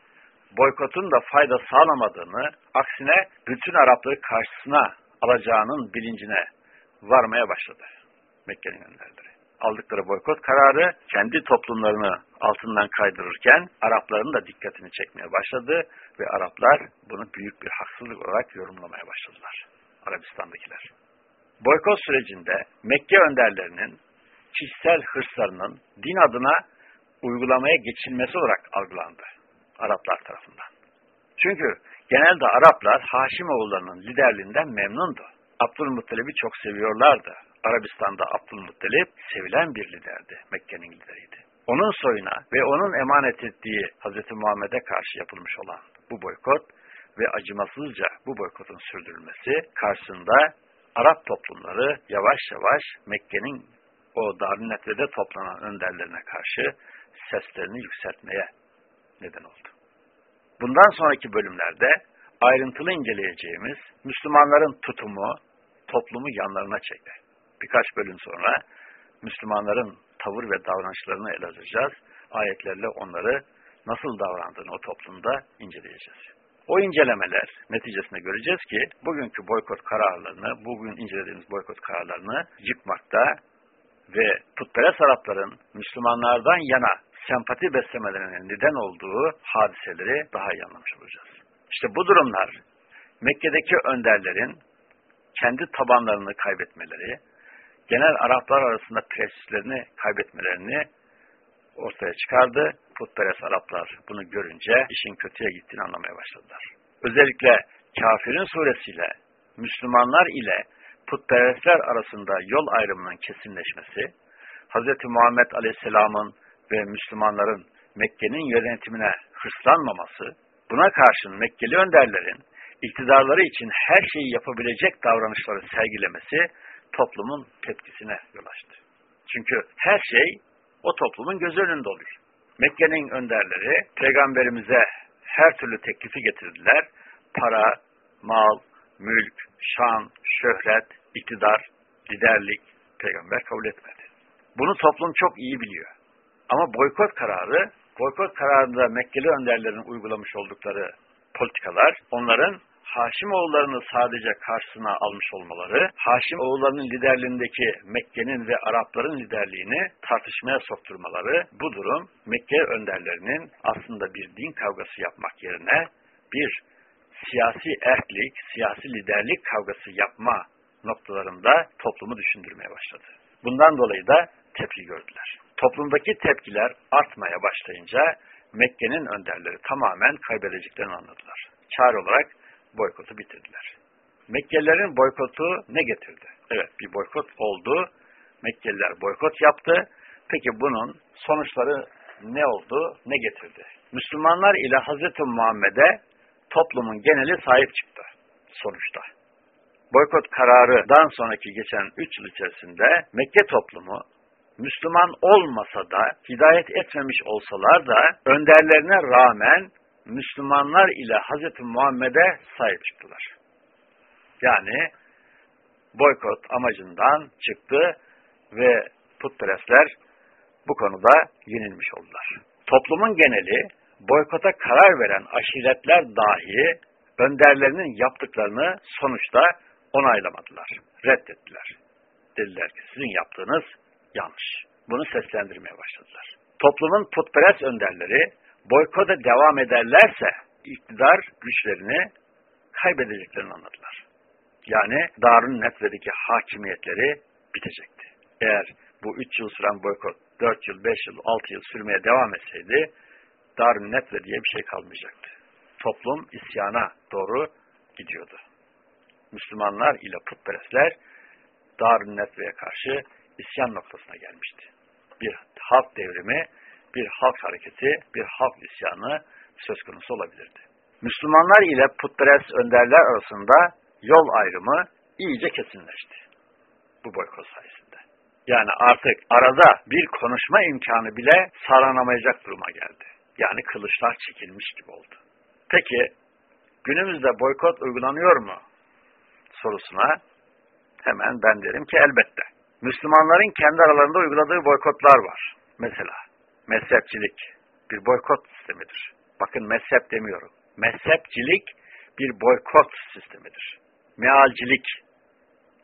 boykotun da fayda sağlamadığını, aksine bütün Arapları karşısına alacağının bilincine varmaya başladı. Mekke'nin önderleri. Aldıkları boykot kararı kendi toplumlarını altından kaydırırken Arapların da dikkatini çekmeye başladı ve Araplar bunu büyük bir haksızlık olarak yorumlamaya başladılar. Arabistan'dakiler. Boykot sürecinde Mekke önderlerinin kişisel hırslarının din adına uygulamaya geçilmesi olarak algılandı Araplar tarafından. Çünkü genelde Araplar Haşimoğullarının liderliğinden memnundu. Abdülmuttalib'i çok seviyorlardı. Arabistan'da Abdülmuttalip sevilen bir liderdi. Mekke'nin lideriydi. Onun soyuna ve onun emanet ettiği Hz. Muhammed'e karşı yapılmış olan bu boykot ve acımasızca bu boykotun sürdürülmesi karşısında Arap toplumları yavaş yavaş Mekke'nin o Darünetve'de toplanan önderlerine karşı seslerini yükseltmeye neden oldu. Bundan sonraki bölümlerde ayrıntılı inceleyeceğimiz Müslümanların tutumu toplumu yanlarına çekti. Birkaç bölüm sonra Müslümanların tavır ve davranışlarını ele alacağız. Ayetlerle onları nasıl davrandığını o toplumda inceleyeceğiz. O incelemeler neticesinde göreceğiz ki bugünkü boykot kararlarını, bugün incelediğimiz boykot kararlarını yıkmakta ve putperest Arapların Müslümanlardan yana sempati beslemelerinin neden olduğu hadiseleri daha iyi anlamış olacağız. İşte bu durumlar Mekke'deki önderlerin kendi tabanlarını kaybetmeleri, genel Araplar arasında presislerini kaybetmelerini ortaya çıkardı. Putperest Araplar bunu görünce işin kötüye gittiğini anlamaya başladılar. Özellikle Kafirin suresiyle Müslümanlar ile putperestler arasında yol ayrımının kesinleşmesi, Hz. Muhammed Aleyhisselam'ın ve Müslümanların Mekke'nin yönetimine hırslanmaması, buna karşın Mekkeli önderlerin iktidarları için her şeyi yapabilecek davranışları sergilemesi toplumun tepkisine yol açtı. Çünkü her şey o toplumun göz önünde oluyor. Mekke'nin önderleri peygamberimize her türlü teklifi getirdiler. Para, mal, mülk, şan, şöhret, iktidar, liderlik peygamber kabul etmedi. Bunu toplum çok iyi biliyor. Ama boykot kararı, boykot kararında Mekkeli önderlerin uygulamış oldukları politikalar, onların Haşim oğullarını sadece karşısına almış olmaları, Haşim oğullarının liderliğindeki Mekke'nin ve Arapların liderliğini tartışmaya sokturmaları, bu durum Mekke önderlerinin aslında bir din kavgası yapmak yerine bir siyasi erklik, siyasi liderlik kavgası yapma noktalarında toplumu düşündürmeye başladı. Bundan dolayı da tepki gördüler. Toplumdaki tepkiler artmaya başlayınca Mekke'nin önderleri tamamen kaybedeceklerini anladılar. Çare olarak boykotu bitirdiler. Mekkelilerin boykotu ne getirdi? Evet bir boykot oldu. Mekkeliler boykot yaptı. Peki bunun sonuçları ne oldu, ne getirdi? Müslümanlar ile Hazreti Muhammed'e toplumun geneli sahip çıktı sonuçta. Boykot kararıdan sonraki geçen 3 yıl içerisinde Mekke toplumu Müslüman olmasa da, hidayet etmemiş olsalar da önderlerine rağmen Müslümanlar ile Hz. Muhammed'e sahip çıktılar. Yani boykot amacından çıktı ve putperestler bu konuda yenilmiş oldular. Toplumun geneli boykota karar veren aşiretler dahi önderlerinin yaptıklarını sonuçta onaylamadılar, reddettiler. Dediler ki sizin yaptığınız yanlış. Bunu seslendirmeye başladılar. Toplumun putperest önderleri boykota devam ederlerse iktidar güçlerini kaybedeceklerini anladılar. Yani Darun Netve'deki hakimiyetleri bitecekti. Eğer bu 3 yıl süren boykot 4 yıl, 5 yıl, 6 yıl sürmeye devam etseydi Darun Netve diye bir şey kalmayacaktı. Toplum isyana doğru gidiyordu. Müslümanlar ile putperestler Darun Netve'ye karşı isyan noktasına gelmişti. Bir halk devrimi, bir halk hareketi, bir halk isyanı söz konusu olabilirdi. Müslümanlar ile putperest önderler arasında yol ayrımı iyice kesinleşti. Bu boykot sayesinde. Yani artık arada bir konuşma imkanı bile sağlanamayacak duruma geldi. Yani kılıçlar çekilmiş gibi oldu. Peki günümüzde boykot uygulanıyor mu? Sorusuna hemen ben derim ki elbette. Müslümanların kendi aralarında uyguladığı boykotlar var. Mesela mezhepçilik bir boykot sistemidir. Bakın mezhep demiyorum. Mezhepçilik bir boykot sistemidir. Mealcilik,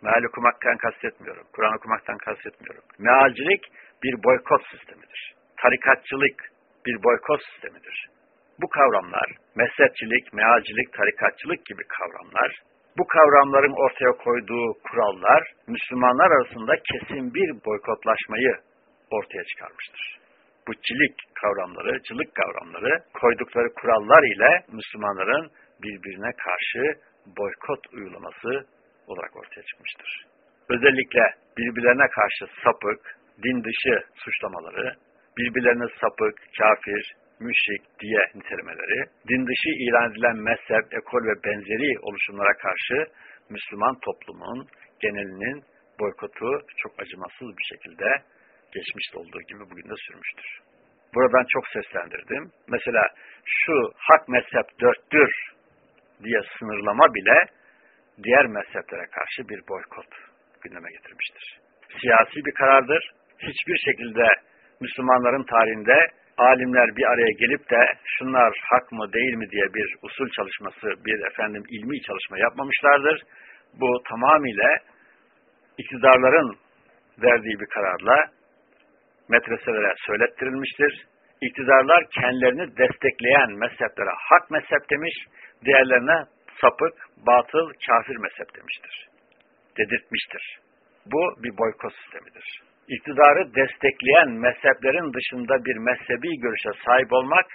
meal okumaktan kastetmiyorum, Kur'an okumaktan kastetmiyorum. Mealcilik bir boykot sistemidir. Tarikatçılık bir boykot sistemidir. Bu kavramlar, mezhepçilik, mealcilik, tarikatçılık gibi kavramlar, bu kavramların ortaya koyduğu kurallar, Müslümanlar arasında kesin bir boykotlaşmayı ortaya çıkarmıştır. Bu çilik kavramları, cılık kavramları koydukları kurallar ile Müslümanların birbirine karşı boykot uygulaması olarak ortaya çıkmıştır. Özellikle birbirlerine karşı sapık, din dışı suçlamaları, birbirlerine sapık, kafir, müşrik diye nitelemeleri, din dışı ilan edilen mezhep, ekol ve benzeri oluşumlara karşı Müslüman toplumun genelinin boykotu çok acımasız bir şekilde geçmişte olduğu gibi bugün de sürmüştür. Buradan çok seslendirdim. Mesela şu hak mezhep dörttür diye sınırlama bile diğer mezheplere karşı bir boykot gündeme getirmiştir. Siyasi bir karardır. Hiçbir şekilde Müslümanların tarihinde alimler bir araya gelip de şunlar hak mı değil mi diye bir usul çalışması, bir efendim ilmi çalışma yapmamışlardır. Bu tamamıyla iktidarların verdiği bir kararla medreselere söylettirilmiştir. İktidarlar kendilerini destekleyen mezheplere hak mezhep demiş, diğerlerine sapık, batıl, kafir mezhep demiştir. Dedirtmiştir. Bu bir boykot sistemidir. İktidarı destekleyen mezheplerin dışında bir mezhebi görüşe sahip olmak,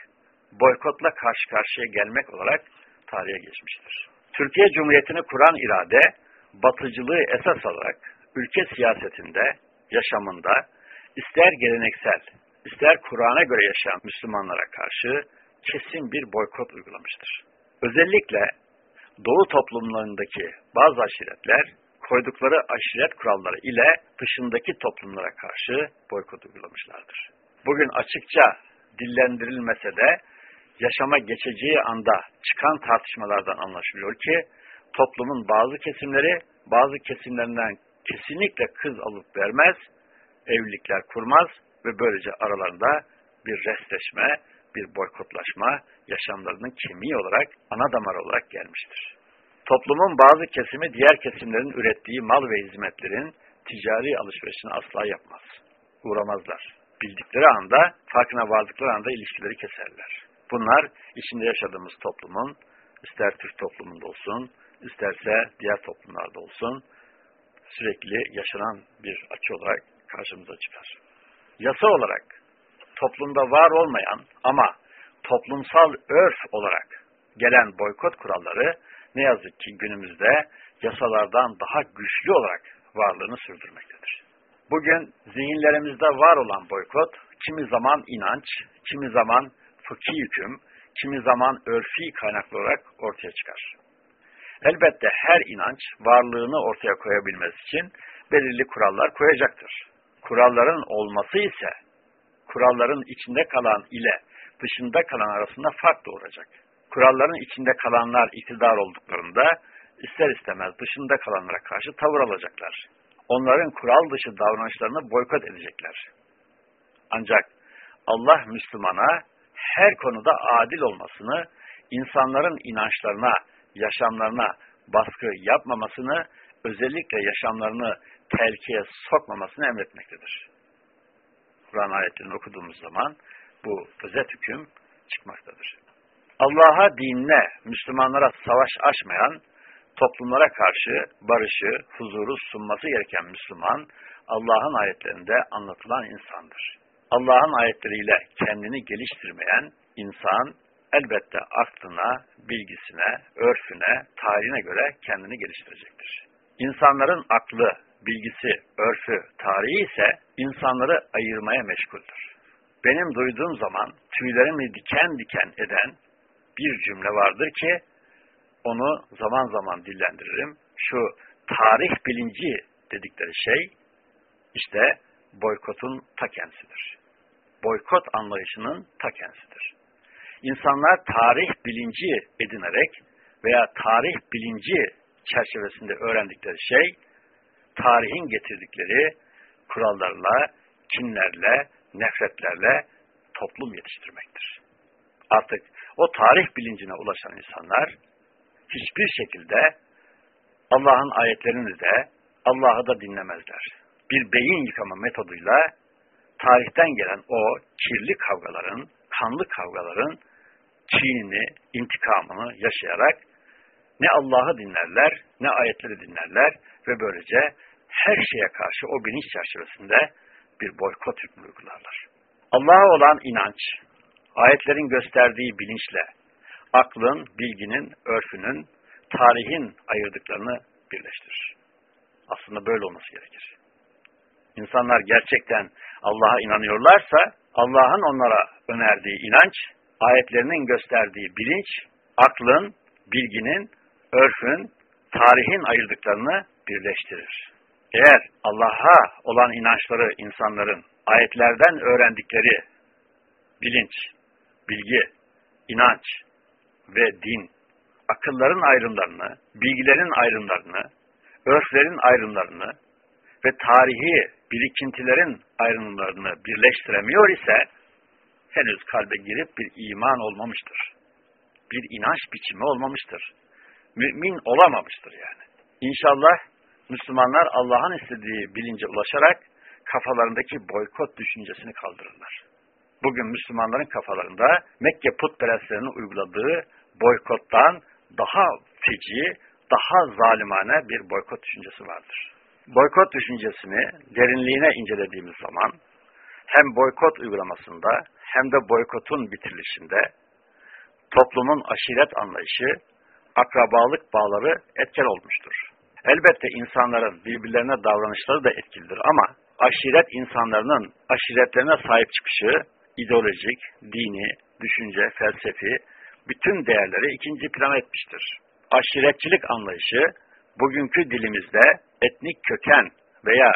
boykotla karşı karşıya gelmek olarak tarihe geçmiştir. Türkiye Cumhuriyeti'ni kuran irade, batıcılığı esas alarak ülke siyasetinde, yaşamında, ister geleneksel, ister Kur'an'a göre yaşayan Müslümanlara karşı kesin bir boykot uygulamıştır. Özellikle Doğu toplumlarındaki bazı aşiretler koydukları aşiret kuralları ile dışındaki toplumlara karşı boykot uygulamışlardır. Bugün açıkça dillendirilmese de yaşama geçeceği anda çıkan tartışmalardan anlaşılıyor ki toplumun bazı kesimleri bazı kesimlerinden kesinlikle kız alıp vermez, evlilikler kurmaz ve böylece aralarında bir restleşme, bir boykotlaşma yaşamlarının kemiği olarak, ana damar olarak gelmiştir. Toplumun bazı kesimi diğer kesimlerin ürettiği mal ve hizmetlerin ticari alışverişini asla yapmaz. Uğramazlar. Bildikleri anda, farkına vardıkları anda ilişkileri keserler. Bunlar içinde yaşadığımız toplumun, ister Türk toplumunda olsun, isterse diğer toplumlarda olsun, sürekli yaşanan bir açı olarak karşımıza çıkar. Yasa olarak toplumda var olmayan ama toplumsal örf olarak gelen boykot kuralları ne yazık ki günümüzde yasalardan daha güçlü olarak varlığını sürdürmektedir. Bugün zihinlerimizde var olan boykot, kimi zaman inanç, kimi zaman fıkhi hüküm, kimi zaman örfi kaynaklı olarak ortaya çıkar. Elbette her inanç varlığını ortaya koyabilmesi için belirli kurallar koyacaktır. Kuralların olması ise kuralların içinde kalan ile dışında kalan arasında fark doğuracak. Kuralların içinde kalanlar iktidar olduklarında ister istemez dışında kalanlara karşı tavır alacaklar. Onların kural dışı davranışlarını boykot edecekler. Ancak Allah Müslümana her konuda adil olmasını, insanların inançlarına, yaşamlarına baskı yapmamasını, özellikle yaşamlarını telkiye sokmamasını emretmektedir. Kur'an ayetlerini okuduğumuz zaman bu özet hüküm çıkmaktadır. Allah'a dinine, Müslümanlara savaş açmayan, toplumlara karşı barışı, huzuru sunması gereken Müslüman, Allah'ın ayetlerinde anlatılan insandır. Allah'ın ayetleriyle kendini geliştirmeyen insan, elbette aklına, bilgisine, örfüne, tarihine göre kendini geliştirecektir. İnsanların aklı, bilgisi, örfü, tarihi ise insanları ayırmaya meşguldür. Benim duyduğum zaman tüylerimi diken diken eden bir cümle vardır ki onu zaman zaman dillendiririm. Şu tarih bilinci dedikleri şey işte boykotun ta kendisidir. Boykot anlayışının ta kendisidir. İnsanlar tarih bilinci edinerek veya tarih bilinci çerçevesinde öğrendikleri şey, tarihin getirdikleri kurallarla, kinlerle, nefretlerle toplum yetiştirmektir. Artık o tarih bilincine ulaşan insanlar hiçbir şekilde Allah'ın ayetlerini de Allah'ı da dinlemezler. Bir beyin yıkama metoduyla tarihten gelen o kirli kavgaların, kanlı kavgaların kinini, intikamını yaşayarak ne Allah'ı dinlerler, ne ayetleri dinlerler ve böylece her şeye karşı o bilinç çerçevesinde bir boykot hükmü uygularlar. Allah'a olan inanç, ayetlerin gösterdiği bilinçle, aklın, bilginin, örfünün, tarihin ayırdıklarını birleştirir. Aslında böyle olması gerekir. İnsanlar gerçekten Allah'a inanıyorlarsa, Allah'ın onlara önerdiği inanç, ayetlerinin gösterdiği bilinç, aklın, bilginin, örfün, tarihin ayırdıklarını birleştirir. Eğer Allah'a olan inançları insanların ayetlerden öğrendikleri bilinç, bilgi, inanç ve din, akılların ayrımlarını, bilgilerin ayrımlarını, örflerin ayrımlarını ve tarihi birikintilerin ayrımlarını birleştiremiyor ise henüz kalbe girip bir iman olmamıştır. Bir inanç biçimi olmamıştır. Mümin olamamıştır yani. İnşallah Müslümanlar Allah'ın istediği bilince ulaşarak kafalarındaki boykot düşüncesini kaldırırlar. Bugün Müslümanların kafalarında Mekke putperestlerinin uyguladığı boykottan daha feci, daha zalimane bir boykot düşüncesi vardır. Boykot düşüncesini derinliğine incelediğimiz zaman hem boykot uygulamasında hem de boykotun bitirilişinde toplumun aşiret anlayışı, akrabalık bağları etken olmuştur. Elbette insanların birbirlerine davranışları da etkilidir ama aşiret insanların aşiretlerine sahip çıkışı, ideolojik, dini, düşünce, felsefi, bütün değerleri ikinci plan etmiştir. Aşiretçilik anlayışı, bugünkü dilimizde etnik köken veya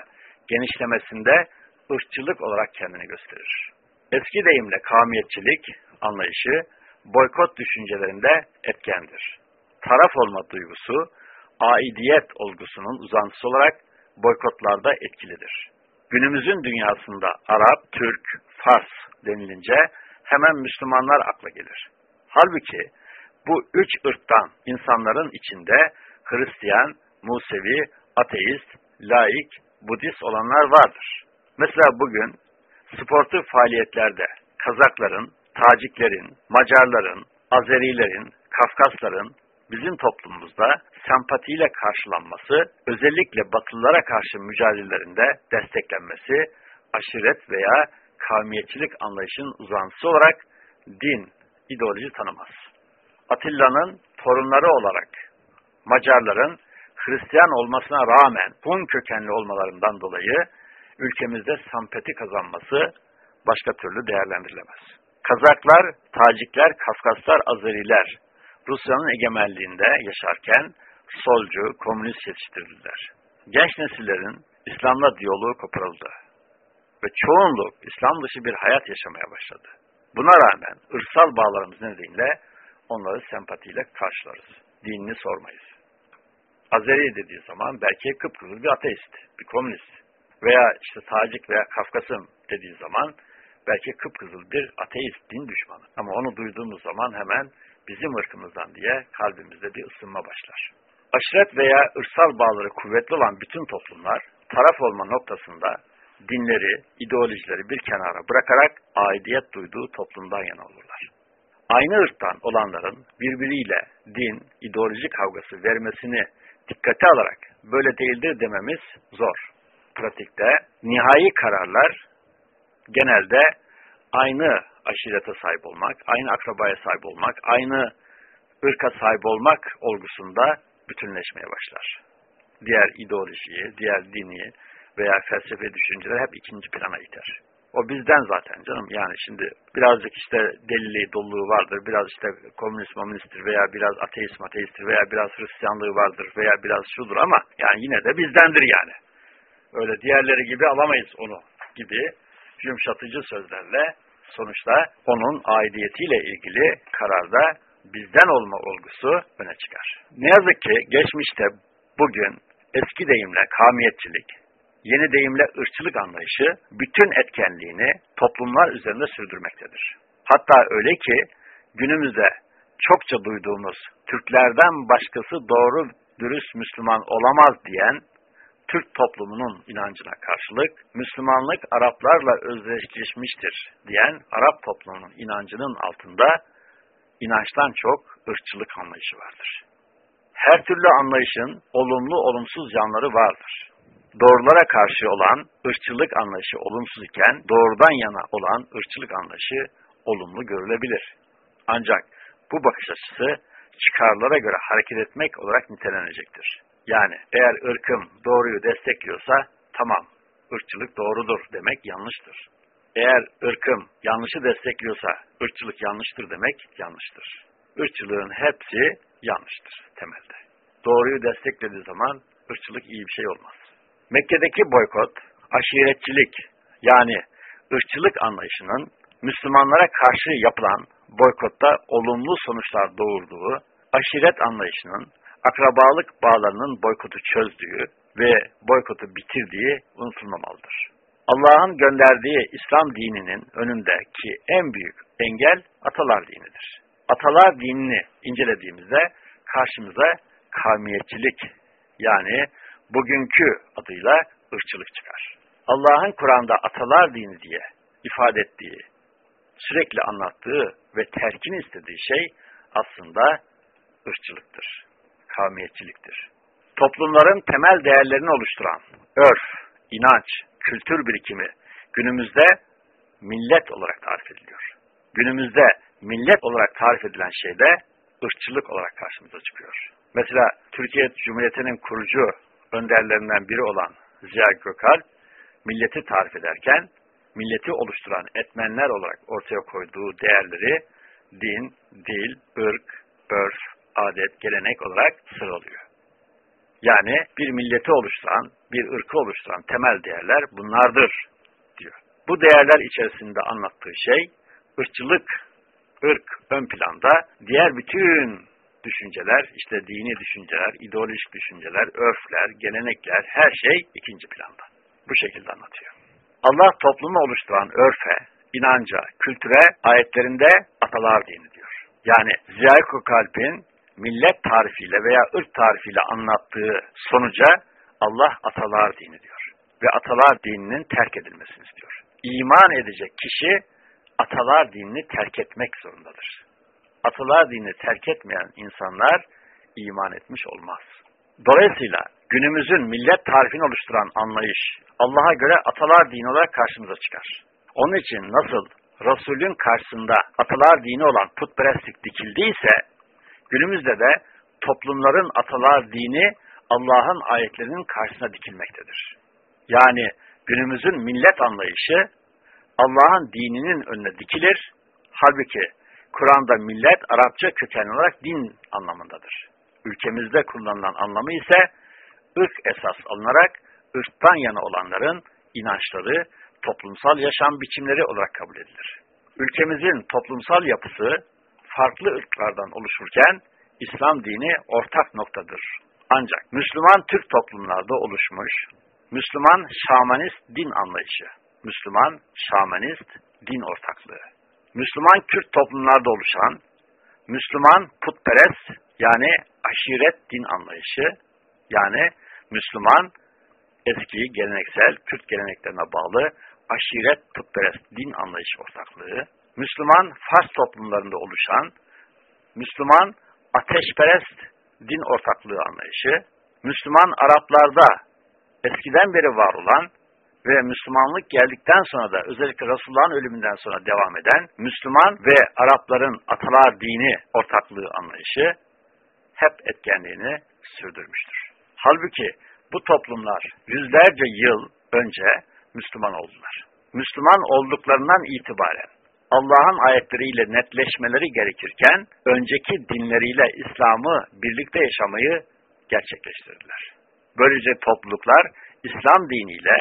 genişlemesinde ırkçılık olarak kendini gösterir. Eski deyimle kavmiyetçilik anlayışı, boykot düşüncelerinde etkendir. Taraf olma duygusu, aidiyet olgusunun uzantısı olarak boykotlarda etkilidir. Günümüzün dünyasında Arap, Türk, Fars denilince hemen Müslümanlar akla gelir. Halbuki bu üç ırktan insanların içinde Hristiyan, Musevi, ateist, laik, Budist olanlar vardır. Mesela bugün sportif faaliyetlerde Kazakların, Taciklerin, Macarların, Azerilerin, Kafkasların bizim toplumumuzda sempatiyle karşılanması, özellikle Batılılara karşı mücadelelerinde desteklenmesi, aşiret veya kavmiyetçilik anlayışının uzantısı olarak din, ideoloji tanımaz. Atilla'nın torunları olarak Macarların Hristiyan olmasına rağmen Hun kökenli olmalarından dolayı ülkemizde sempati kazanması başka türlü değerlendirilemez. Kazaklar, Tacikler, Kafkaslar, Azeriler Rusya'nın egemenliğinde yaşarken solcu, komünist yetiştirildiler. Genç nesillerin İslam'la diyaloğu koparıldı ve çoğunluk İslam dışı bir hayat yaşamaya başladı. Buna rağmen ırsal bağlarımız nedeniyle onları sempatiyle karşılarız. Dinini sormayız. Azeri dediği zaman belki kıpkırmızı bir ateist, bir komünist. Veya işte Tacik veya Kafkasım dediği zaman belki kıpkızıl bir ateist, din düşmanı. Ama onu duyduğumuz zaman hemen bizim ırkımızdan diye kalbimizde bir ısınma başlar. Aşiret veya ırsal bağları kuvvetli olan bütün toplumlar taraf olma noktasında dinleri, ideolojileri bir kenara bırakarak aidiyet duyduğu toplumdan yana olurlar. Aynı ırktan olanların birbiriyle din, ideoloji kavgası vermesini dikkate alarak böyle değildir dememiz zor. Pratikte nihai kararlar genelde aynı aşirete sahip olmak, aynı akrabaya sahip olmak, aynı ırka sahip olmak olgusunda bütünleşmeye başlar. diğer ideolojiyi, diğer dini veya felsefe düşünceleri hep ikinci plana iter. O bizden zaten canım. Yani şimdi birazcık işte deliliği, doluluğu vardır. Biraz işte komünist, komünisttir veya biraz ateist, ateisttir veya biraz Hristiyanlığı vardır veya biraz şudur ama yani yine de bizdendir yani. Öyle diğerleri gibi alamayız onu gibi yumuşatıcı sözlerle sonuçta onun aidiyetiyle ilgili kararda bizden olma olgusu öne çıkar. Ne yazık ki geçmişte bugün eski deyimle kamiyetçilik, yeni deyimle ırkçılık anlayışı bütün etkenliğini toplumlar üzerinde sürdürmektedir. Hatta öyle ki günümüzde çokça duyduğumuz Türklerden başkası doğru dürüst Müslüman olamaz diyen Türk toplumunun inancına karşılık Müslümanlık Araplarla özdeşleşmiştir diyen Arap toplumunun inancının altında inançtan çok ırkçılık anlayışı vardır. Her türlü anlayışın olumlu olumsuz yanları vardır. Doğrulara karşı olan ırkçılık anlayışı olumsuz iken doğrudan yana olan ırkçılık anlayışı olumlu görülebilir. Ancak bu bakış açısı çıkarlara göre hareket etmek olarak nitelenecektir. Yani eğer ırkım doğruyu destekliyorsa tamam ırkçılık doğrudur demek yanlıştır. Eğer ırkım yanlışı destekliyorsa ırkçılık yanlıştır demek yanlıştır. Irkçılığın hepsi yanlıştır temelde. Doğruyu desteklediği zaman ırkçılık iyi bir şey olmaz. Mekke'deki boykot, aşiretçilik yani ırkçılık anlayışının Müslümanlara karşı yapılan boykotta olumlu sonuçlar doğurduğu, aşiret anlayışının akrabalık bağlarının boykotu çözdüğü ve boykotu bitirdiği unutulmamalıdır. Allah'ın gönderdiği İslam dininin önündeki en büyük engel atalar dinidir. Atalar dinini incelediğimizde karşımıza kavmiyetçilik yani bugünkü adıyla ırkçılık çıkar. Allah'ın Kur'an'da atalar dini diye ifade ettiği, sürekli anlattığı ve terkin istediği şey aslında ırkçılıktır, kavmiyetçiliktir. Toplumların temel değerlerini oluşturan örf, inanç, kültür birikimi günümüzde millet olarak tarif ediliyor. Günümüzde millet olarak tarif edilen şey de ırkçılık olarak karşımıza çıkıyor. Mesela Türkiye Cumhuriyeti'nin kurucu önderlerinden biri olan Ziya Gökalp, milleti tarif ederken, milleti oluşturan etmenler olarak ortaya koyduğu değerleri din, dil, ırk, örf, adet, gelenek olarak sıralıyor. Yani bir milleti oluşturan, bir ırkı oluşturan temel değerler bunlardır diyor. Bu değerler içerisinde anlattığı şey, ırkçılık, ırk ön planda, diğer bütün düşünceler, işte dini düşünceler, ideolojik düşünceler, örfler, gelenekler, her şey ikinci planda. Bu şekilde anlatıyor. Allah toplumu oluşturan örfe, inanca, kültüre ayetlerinde atalar dini diyor. Yani Ziya Kalp'in millet tarifiyle veya ırk tarifiyle anlattığı sonuca Allah atalar dini diyor. Ve atalar dininin terk edilmesini istiyor. İman edecek kişi atalar dinini terk etmek zorundadır. Atalar dinini terk etmeyen insanlar iman etmiş olmaz. Dolayısıyla günümüzün millet tarifini oluşturan anlayış Allah'a göre atalar dini olarak karşımıza çıkar. Onun için nasıl Resulün karşısında atalar dini olan putperestlik dikildiyse günümüzde de toplumların atalar dini Allah'ın ayetlerinin karşısına dikilmektedir. Yani günümüzün millet anlayışı Allah'ın dininin önüne dikilir. Halbuki Kur'an'da millet Arapça kökenli olarak din anlamındadır. Ülkemizde kullanılan anlamı ise ırk esas alınarak ırktan yana olanların inançları, toplumsal yaşam biçimleri olarak kabul edilir. Ülkemizin toplumsal yapısı farklı ırklardan oluşurken İslam dini ortak noktadır. Ancak Müslüman Türk toplumlarda oluşmuş Müslüman şamanist din anlayışı, Müslüman şamanist din ortaklığı, Müslüman Kürt toplumlarda oluşan Müslüman putperest yani aşiret din anlayışı, yani Müslüman eski geleneksel Kürt geleneklerine bağlı aşiret putperest din anlayış ortaklığı, Müslüman Fars toplumlarında oluşan Müslüman ateşperest din ortaklığı anlayışı, Müslüman Araplarda eskiden beri var olan ve Müslümanlık geldikten sonra da özellikle Resulullah'ın ölümünden sonra devam eden Müslüman ve Arapların atalar dini ortaklığı anlayışı hep etkenliğini sürdürmüştür. Halbuki Bu toplumlar yüzlerce yıl önce Müslüman oldular. Müslüman olduklarından itibaren Allah'ın ayetleriyle netleşmeleri gerekirken önceki dinleriyle İslam'ı birlikte yaşamayı gerçekleştirdiler. Böylece topluluklar İslam diniyle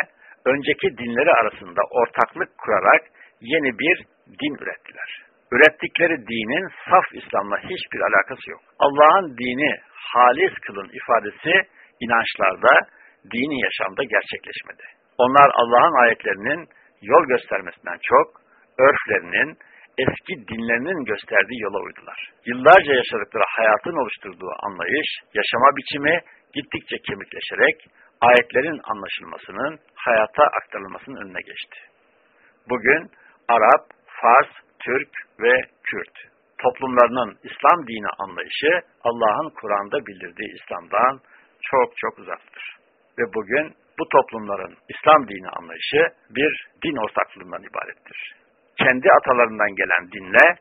önceki dinleri arasında ortaklık kurarak yeni bir din ürettiler. Ürettikleri dinin saf İslam'la hiçbir alakası yok. Allah'ın dini halis kılın ifadesi inançlarda, dini yaşamda gerçekleşmedi. Onlar Allah'ın ayetlerinin yol göstermesinden çok, örflerinin, eski dinlerinin gösterdiği yola uydular. Yıllarca yaşadıkları hayatın oluşturduğu anlayış, yaşama biçimi gittikçe kemikleşerek ayetlerin anlaşılmasının, hayata aktarılmasının önüne geçti. Bugün Arap, Fars, Türk ve Kürt toplumlarının İslam dini anlayışı Allah'ın Kur'an'da bildirdiği İslam'dan çok çok uzaktır. Ve bugün bu toplumların İslam dini anlayışı bir din ortaklığından ibarettir. Kendi atalarından gelen dinle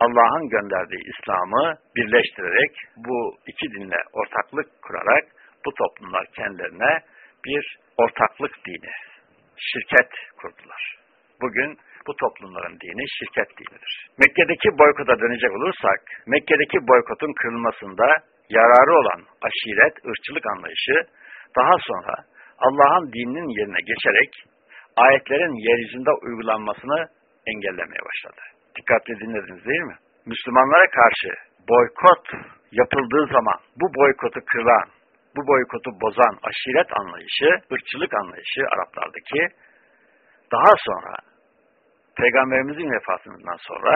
Allah'ın gönderdiği İslam'ı birleştirerek bu iki dinle ortaklık kurarak bu toplumlar kendilerine bir ortaklık dini, şirket kurdular. Bugün bu toplumların dini şirket dinidir. Mekke'deki boykota dönecek olursak, Mekke'deki boykotun kırılmasında yararı olan aşiret, ırkçılık anlayışı daha sonra Allah'ın dininin yerine geçerek ayetlerin yeryüzünde uygulanmasını engellemeye başladı. Dikkatli dinlediniz değil mi? Müslümanlara karşı boykot yapıldığı zaman bu boykotu kıran, bu boykotu bozan aşiret anlayışı, ırkçılık anlayışı Araplardaki daha sonra Peygamberimizin vefatından sonra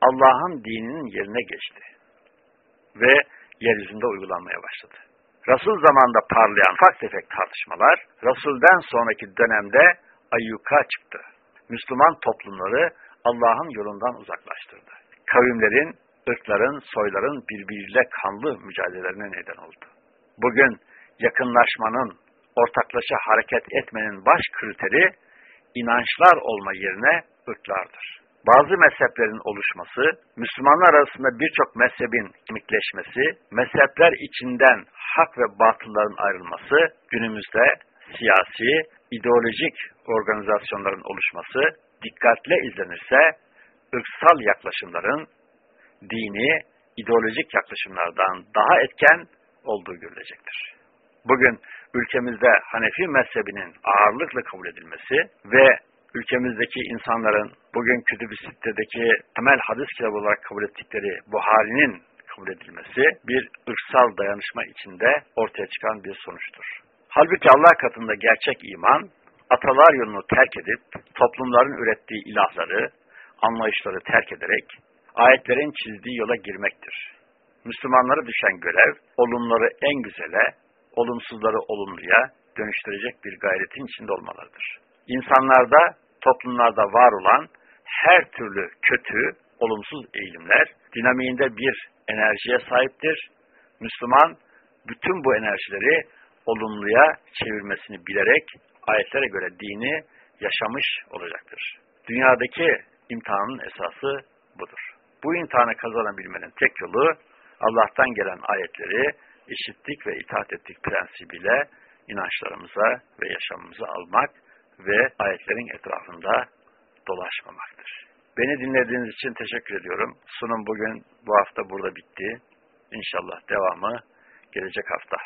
Allah'ın dininin yerine geçti. Ve yeryüzünde uygulanmaya başladı. Resul zamanında parlayan ufak tefek tartışmalar, Resul'den sonraki dönemde ayyuka çıktı. Müslüman toplumları Allah'ın yolundan uzaklaştırdı. Kavimlerin, ırkların, soyların birbiriyle kanlı mücadelelerine neden oldu. Bugün yakınlaşmanın, ortaklaşa hareket etmenin baş kriteri inançlar olma yerine ırklardır. Bazı mezheplerin oluşması, Müslümanlar arasında birçok mezhebin kemikleşmesi, mezhepler içinden hak ve batılların ayrılması, günümüzde siyasi, ideolojik organizasyonların oluşması dikkatle izlenirse, ırksal yaklaşımların dini, ideolojik yaklaşımlardan daha etken olduğu görülecektir. Bugün ülkemizde Hanefi mezhebinin ağırlıkla kabul edilmesi ve ülkemizdeki insanların bugün Kütüb-i Sitte'deki temel hadis kitabı olarak kabul ettikleri Buhari'nin kabul edilmesi bir ırksal dayanışma içinde ortaya çıkan bir sonuçtur. Halbuki Allah katında gerçek iman, atalar yolunu terk edip toplumların ürettiği ilahları, anlayışları terk ederek ayetlerin çizdiği yola girmektir. Müslümanlara düşen görev, olumları en güzele, olumsuzları olumluya dönüştürecek bir gayretin içinde olmalarıdır. İnsanlarda toplumlarda var olan her türlü kötü, olumsuz eğilimler dinamiğinde bir enerjiye sahiptir. Müslüman bütün bu enerjileri olumluya çevirmesini bilerek ayetlere göre dini yaşamış olacaktır. Dünyadaki imtihanın esası budur. Bu imtihanı kazanabilmenin tek yolu Allah'tan gelen ayetleri işittik ve itaat ettik prensibiyle inançlarımıza ve yaşamımıza almak ve ayetlerin etrafında dolaşmamaktır. Beni dinlediğiniz için teşekkür ediyorum. Sunum bugün bu hafta burada bitti. İnşallah devamı gelecek hafta.